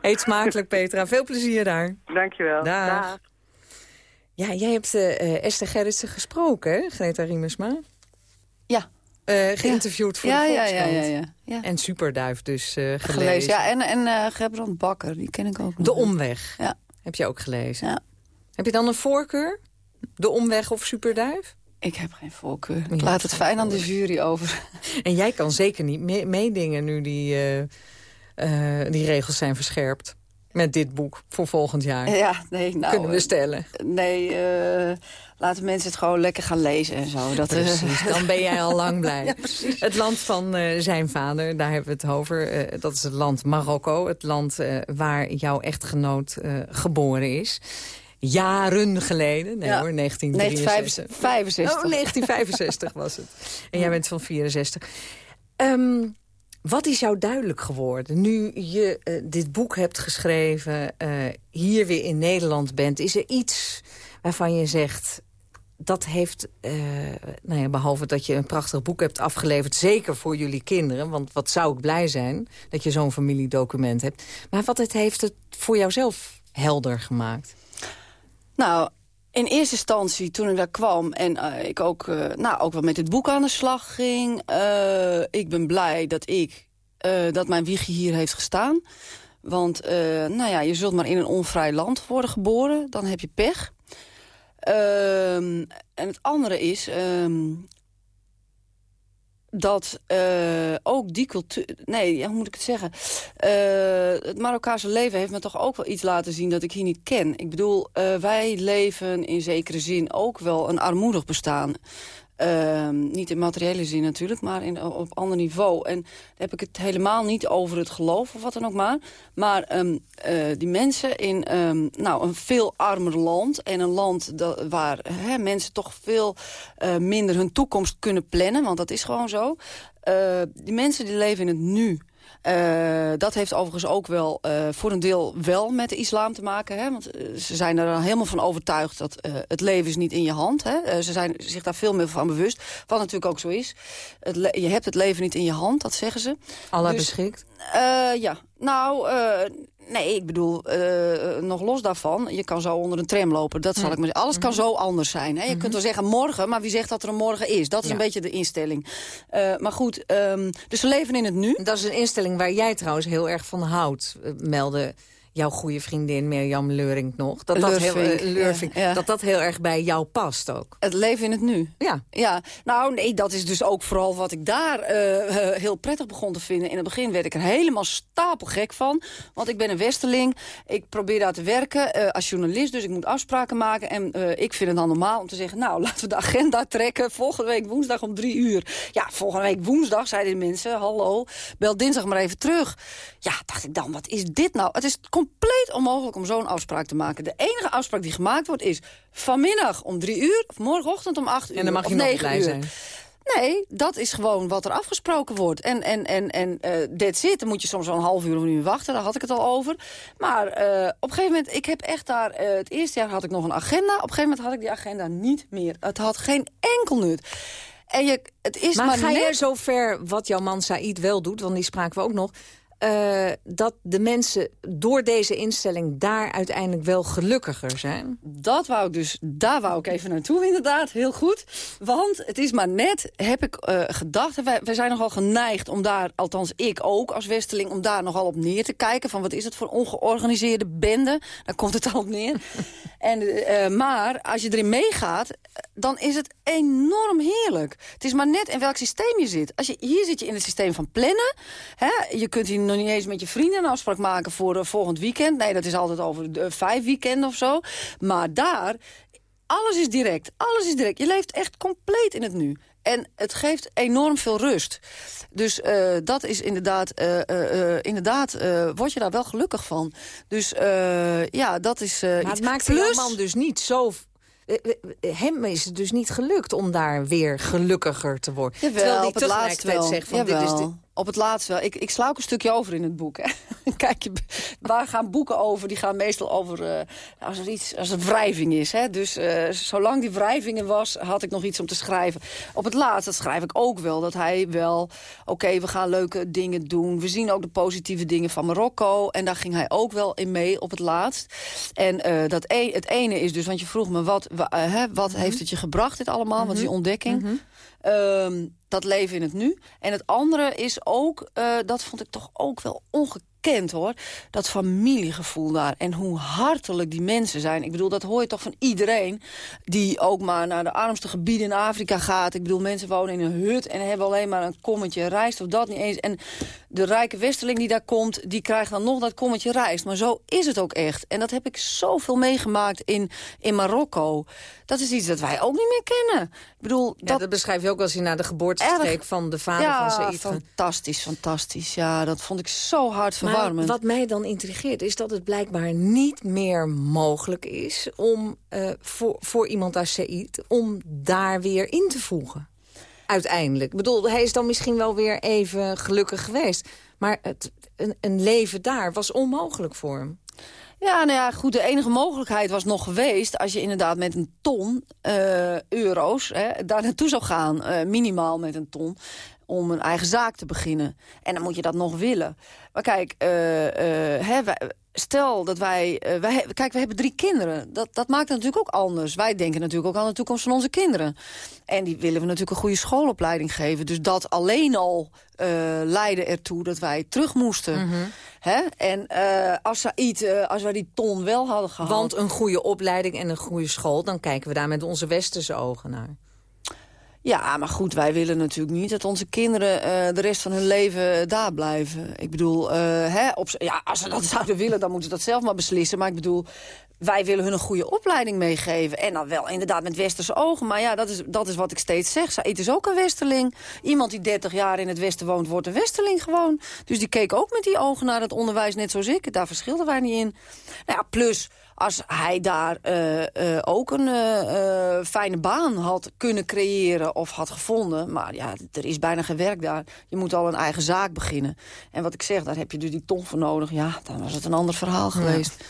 eet smakelijk, Petra. Veel plezier daar. Dankjewel. Dag. Dag. Ja, jij hebt uh, Esther Gerritsen gesproken, hè? Greta Riemersma. Ja. Uh, geïnterviewd voor ja, de ja, Volkskrant. ja, ja, ja, En Superduif dus uh, gelezen. gelezen. Ja, en, en uh, Gerbrand Bakker, die ken ik ook. De Omweg. Ja. Heb je ook gelezen. Ja. Heb je dan een voorkeur? De Omweg of Superduif? Ik heb geen voorkeur. Ik laat het fijn aan de jury over. En jij kan zeker niet me meedingen nu die, uh, uh, die regels zijn verscherpt. Met dit boek voor volgend jaar. Ja, nee, nou... Kunnen we stellen. Nee, uh, laten mensen het gewoon lekker gaan lezen en zo. Dat, precies, dan ben jij al lang blij. ja. Het land van uh, zijn vader, daar hebben we het over. Uh, dat is het land Marokko. Het land waar jouw echtgenoot geboren is jaren geleden. Nee ja. hoor, 1963. 1965. Oh, 1965 was het. En jij bent van 64. Um, wat is jou duidelijk geworden? Nu je uh, dit boek hebt geschreven, uh, hier weer in Nederland bent... is er iets waarvan je zegt... dat heeft, uh, nou ja, behalve dat je een prachtig boek hebt afgeleverd... zeker voor jullie kinderen, want wat zou ik blij zijn... dat je zo'n familiedocument hebt. Maar wat het heeft het voor jouzelf helder gemaakt? Nou, in eerste instantie, toen ik daar kwam en uh, ik ook, uh, nou, ook wel met het boek aan de slag ging... Uh, ik ben blij dat ik, dat mijn wiegje hier heeft gestaan. Want, nou ja, je zult maar in een onvrij land worden geboren. Dan heb je pech. Ehm, en het andere is... Dat uh, ook die cultuur... Nee, hoe moet ik het zeggen? Uh, het Marokkaanse leven heeft me toch ook wel iets laten zien dat ik hier niet ken. Ik bedoel, uh, wij leven in zekere zin ook wel een armoedig bestaan. Uh, niet in materiële zin natuurlijk, maar in, op ander niveau. En dan heb ik het helemaal niet over het geloof of wat dan ook maar. Maar um, uh, die mensen in um, nou, een veel armer land... en een land dat, waar hè, mensen toch veel uh, minder hun toekomst kunnen plannen... want dat is gewoon zo. Uh, die mensen die leven in het nu... Uh, dat heeft overigens ook wel uh, voor een deel wel met de islam te maken. Hè? Want uh, ze zijn er dan helemaal van overtuigd dat het leven is niet in je hand. Hè? ze zijn zich daar veel meer van bewust. Wat natuurlijk ook zo is. Het je hebt het leven niet in je hand, dat zeggen ze. Allah dus, beschikt? ja, nou... Nee, ik bedoel, uh, nog los daarvan, je kan zo onder een tram lopen. Dat zal ik maar. Alles kan zo anders zijn. Hè? Je kunt wel zeggen morgen, maar wie zegt dat er een morgen is? Dat is Ja. een beetje de instelling. Uh, maar goed, um, dus we leven in het nu. Dat is een instelling waar jij trouwens heel erg van houdt, meldde jouw goede vriendin Mirjam Leuring nog. Dat dat, heel, Leurvink, uh, Leurvink, ja, ja. dat dat heel erg bij jou past ook. Het leven in het nu. Ja. ja. Nou, nee, dat is dus ook vooral wat ik daar uh, heel prettig begon te vinden. In het begin werd ik er helemaal stapelgek van. Want ik ben een westerling. Ik probeer daar te werken uh, als journalist. Dus ik moet afspraken maken. En ik vind het dan normaal om te zeggen... nou, laten we de agenda trekken. Volgende week woensdag om drie uur. Ja, volgende week woensdag, zeiden de mensen. Hallo, bel dinsdag maar even terug. Ja, dacht ik dan, wat is dit nou? Het is compleet onmogelijk om zo'n afspraak te maken. De enige afspraak die gemaakt wordt is... vanmiddag om drie uur of morgenochtend om acht uur. En dan mag je of nog blij uur. zijn. Nee, dat is gewoon wat er afgesproken wordt. En, en, en, en uh, that's it. Dan moet je soms wel een half uur of een uur wachten. Daar had ik het al over. Maar uh, op een gegeven moment, ik heb echt daar... Uh, het eerste jaar had ik nog een agenda. Op een gegeven moment had ik die agenda niet meer. Het had geen enkel nut. En je, het is Maar, maar, ga net... je zover wat jouw man Said wel doet, want die spraken we ook nog... Uh, dat de mensen door deze instelling daar uiteindelijk wel gelukkiger zijn? Dat wou ik dus, daar wou ik even naartoe inderdaad, heel goed. Want het is maar net, heb ik uh, gedacht, wij, wij zijn nogal geneigd om daar, althans ik ook als Westeling, om daar nogal op neer te kijken. Van wat is het voor ongeorganiseerde bende? Daar komt het al op neer. en, uh, maar als je erin meegaat, dan is het enorm heerlijk. Het is maar net in welk systeem je zit. Als je, hier zit je in het systeem van plannen. Hè? Je kunt hier nog niet eens met je vrienden een afspraak maken voor uh, volgend weekend. Nee, dat is altijd over uh, vijf weekenden of zo. Maar daar alles is direct. Alles is direct. Je leeft echt compleet in het nu. En het geeft enorm veel rust. Dus uh, dat is inderdaad, uh, uh, inderdaad word je daar wel gelukkig van. Dus ja, dat is Maar iets. het maakt Plus, man dus niet zo... Hem is het dus niet gelukt om daar weer gelukkiger te worden. Jawel, Terwijl die op het laatst tegelijkertijd wel. zegt van dit is Jawel. Op het laatst wel. Ik, ik sla ook een stukje over in het boek. Hè. Kijk, je, waar gaan boeken over? Die gaan meestal over eh, als er iets, als er wrijving is. Hè. Dus eh, zolang die wrijving er was, had ik nog iets om te schrijven. Op het laatst, dat schrijf ik ook wel, dat hij wel... Oké, we gaan leuke dingen doen. We zien ook de positieve dingen van Marokko. En daar ging hij ook wel in mee op het laatst. En eh, dat e het ene is dus, want je vroeg me... wat, wat heeft het je gebracht, dit allemaal? Wat is die ontdekking? Ehm, dat leven in het nu. En het andere is ook, eh, dat vond ik toch ook wel ongekend hoor. Dat familiegevoel daar. En hoe hartelijk die mensen zijn. Ik bedoel, dat hoor je toch van iedereen. Die ook maar naar de armste gebieden in Afrika gaat. Ik bedoel, mensen wonen in een hut en hebben alleen maar een kommetje rijst of dat niet eens. En de rijke westerling die daar komt, die krijgt dan nog dat kommetje rijst. Maar zo is het ook echt. En dat heb ik zoveel meegemaakt in, in Marokko. Dat is iets dat wij ook niet meer kennen. Ik bedoel, Ja, dat, beschrijf je ook als je naar de geboortestreek van de vader ja, van Said gaat. fantastisch, fantastisch. Ja, dat vond ik zo hard Maar verwarmend. wat mij dan intrigeert is dat het blijkbaar niet meer mogelijk is... om eh, voor, voor iemand als Said om daar weer in te voegen. Uiteindelijk. Ik bedoel, hij is dan misschien wel weer even gelukkig geweest. Maar het, een, een leven daar was onmogelijk voor hem. Ja, nou ja, goed, de enige mogelijkheid was nog geweest... als je inderdaad met een ton eh, euro's hè, daar naartoe zou gaan. eh, minimaal met een ton om een eigen zaak te beginnen. En dan moet je dat nog willen. Maar kijk, eh, eh, hè, wij- stel dat wij, eh, wij... Kijk, we hebben drie kinderen. Dat, dat maakt het natuurlijk ook anders. Wij denken natuurlijk ook aan de toekomst van onze kinderen. En die willen we natuurlijk een goede schoolopleiding geven. Dus dat alleen al leidde ertoe dat wij terug moesten. Hè? En als, Said, als wij die ton wel hadden gehad... Want een goede opleiding en een goede school... dan kijken we daar met onze westerse ogen naar. Ja, maar goed, wij willen natuurlijk niet dat onze kinderen eh, de rest van hun leven daar blijven. Ik bedoel, eh, hè, op, ja, als ze dat zouden willen, dan moeten ze dat zelf maar beslissen. Maar ik bedoel, wij willen hun een goede opleiding meegeven. En dan wel inderdaad met westerse ogen. Maar ja, dat is, dat is wat ik steeds zeg. Said is ook een westerling. Iemand die 30 jaar in het westen woont, wordt een westerling gewoon. Dus die keek ook met die ogen naar het onderwijs, net zoals ik. Daar verschilden wij niet in. Nou ja, plus als hij daar eh, eh, ook een eh, fijne baan had kunnen creëren of had gevonden. Maar ja, er is bijna geen werk daar. Je moet al een eigen zaak beginnen. En wat ik zeg, daar heb je dus die ton voor nodig. Ja, dan was het een ander verhaal geweest.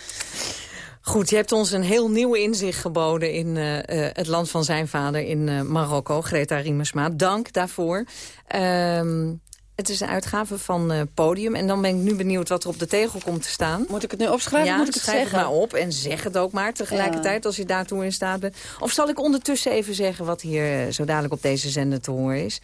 Goed, je hebt ons een heel nieuw inzicht geboden in het land van zijn vader in Marokko, Greta Riemersma. Dank daarvoor. Ehm, het is een uitgave van eh, Podium en dan ben ik nu benieuwd wat er op de tegel komt te staan. Moet ik het nu opschrijven Ja, moet ik het schrijf zeggen? het maar op en zeg het ook maar tegelijkertijd als je daartoe in staat bent. Of zal ik ondertussen even zeggen wat hier eh, zo dadelijk op deze zender te horen is?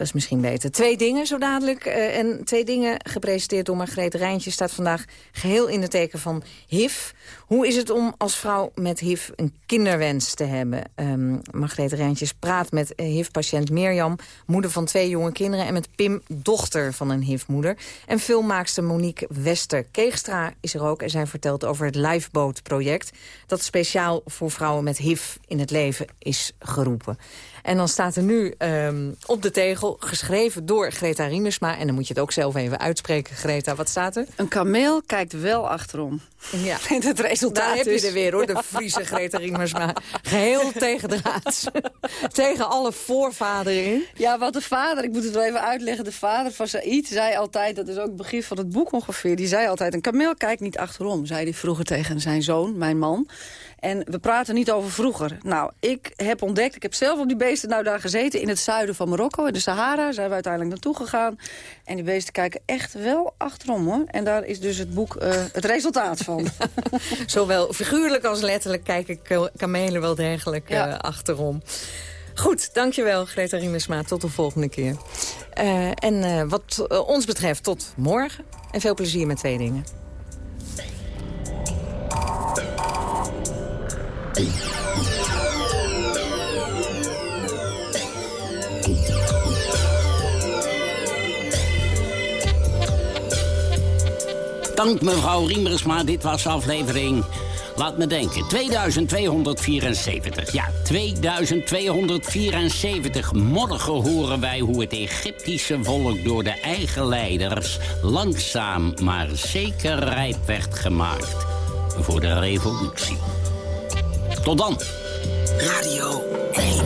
Dat is misschien beter. Twee dingen zo dadelijk. eh, en twee dingen gepresenteerd door Margreet Rijntje... staat vandaag geheel in het teken van HIV. Hoe is het om als vrouw met HIV een kinderwens te hebben? Ehm Margreet Rijntjes praat met HIV-patiënt Mirjam... moeder van twee jonge kinderen... en met Pim, dochter van een HIV-moeder. En filmmaakster Monique Wester-Keegstra is er ook... en zij vertelt over het Lifeboat-project... dat speciaal voor vrouwen met HIV in het leven is geroepen. En dan staat er nu ehm, op de tegel, geschreven door Greta Riemersma... en dan moet je het ook zelf even uitspreken, Greta. Wat staat er? Een kameel kijkt wel achterom. Ja. En het resultaat Daar heb is... je er weer, hoor, de Friese Greta Riemersma. Geheel tegendraads. Tegen alle voorvaderen in. Ja, wat de vader, ik moet het wel even uitleggen. De vader van Said zei altijd, dat is ook het begin van het boek ongeveer... die zei altijd, een kameel kijkt niet achterom, zei hij vroeger tegen zijn zoon, mijn man. En we praten niet over vroeger. Nou, ik heb ontdekt, ik heb zelf op die beesten nou daar gezeten... in het zuiden van Marokko, in de Sahara, zijn we uiteindelijk naartoe gegaan. En die beesten kijken echt wel achterom, hoor. En daar is dus het boek eh, het resultaat van. Zowel figuurlijk als letterlijk kijken ka- kamelen wel degelijk Ja. eh, achterom. Goed, dankjewel Greta Riemersma. Tot de volgende keer. Eh, en eh, wat eh, ons betreft tot morgen. En veel plezier met twee dingen. Dank mevrouw Riemersma, dit was aflevering laat me denken. 2274. Ja, 2274. Morgen horen wij hoe het Egyptische volk door de eigen leiders... langzaam maar zeker rijp werd gemaakt voor de revolutie. Tot dan. Radio 1.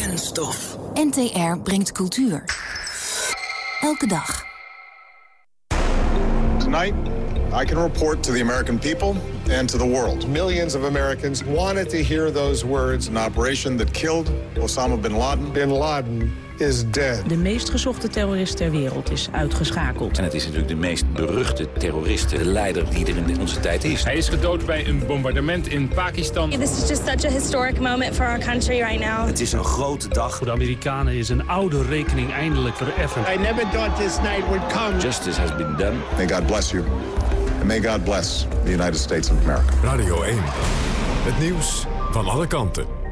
Kunststof. NTR brengt cultuur. Elke dag. Tonight, I can report to the American people and to the world. Millions of Americans wanted to hear those words. An operation that killed Osama bin Laden. Bin Laden is dead. De meest gezochte terrorist ter wereld is uitgeschakeld. En het is natuurlijk de meest beruchte terrorist, de leider die er in onze tijd is. Hij is gedood bij een bombardement in Pakistan. This is just such a historic moment for our country right now. Het is een grote dag. Voor de Amerikanen is een oude rekening eindelijk vereffend. I never thought this night would come. Justice has been done. May God bless you. May God bless the United States of America. Radio 1. Het nieuws van alle kanten.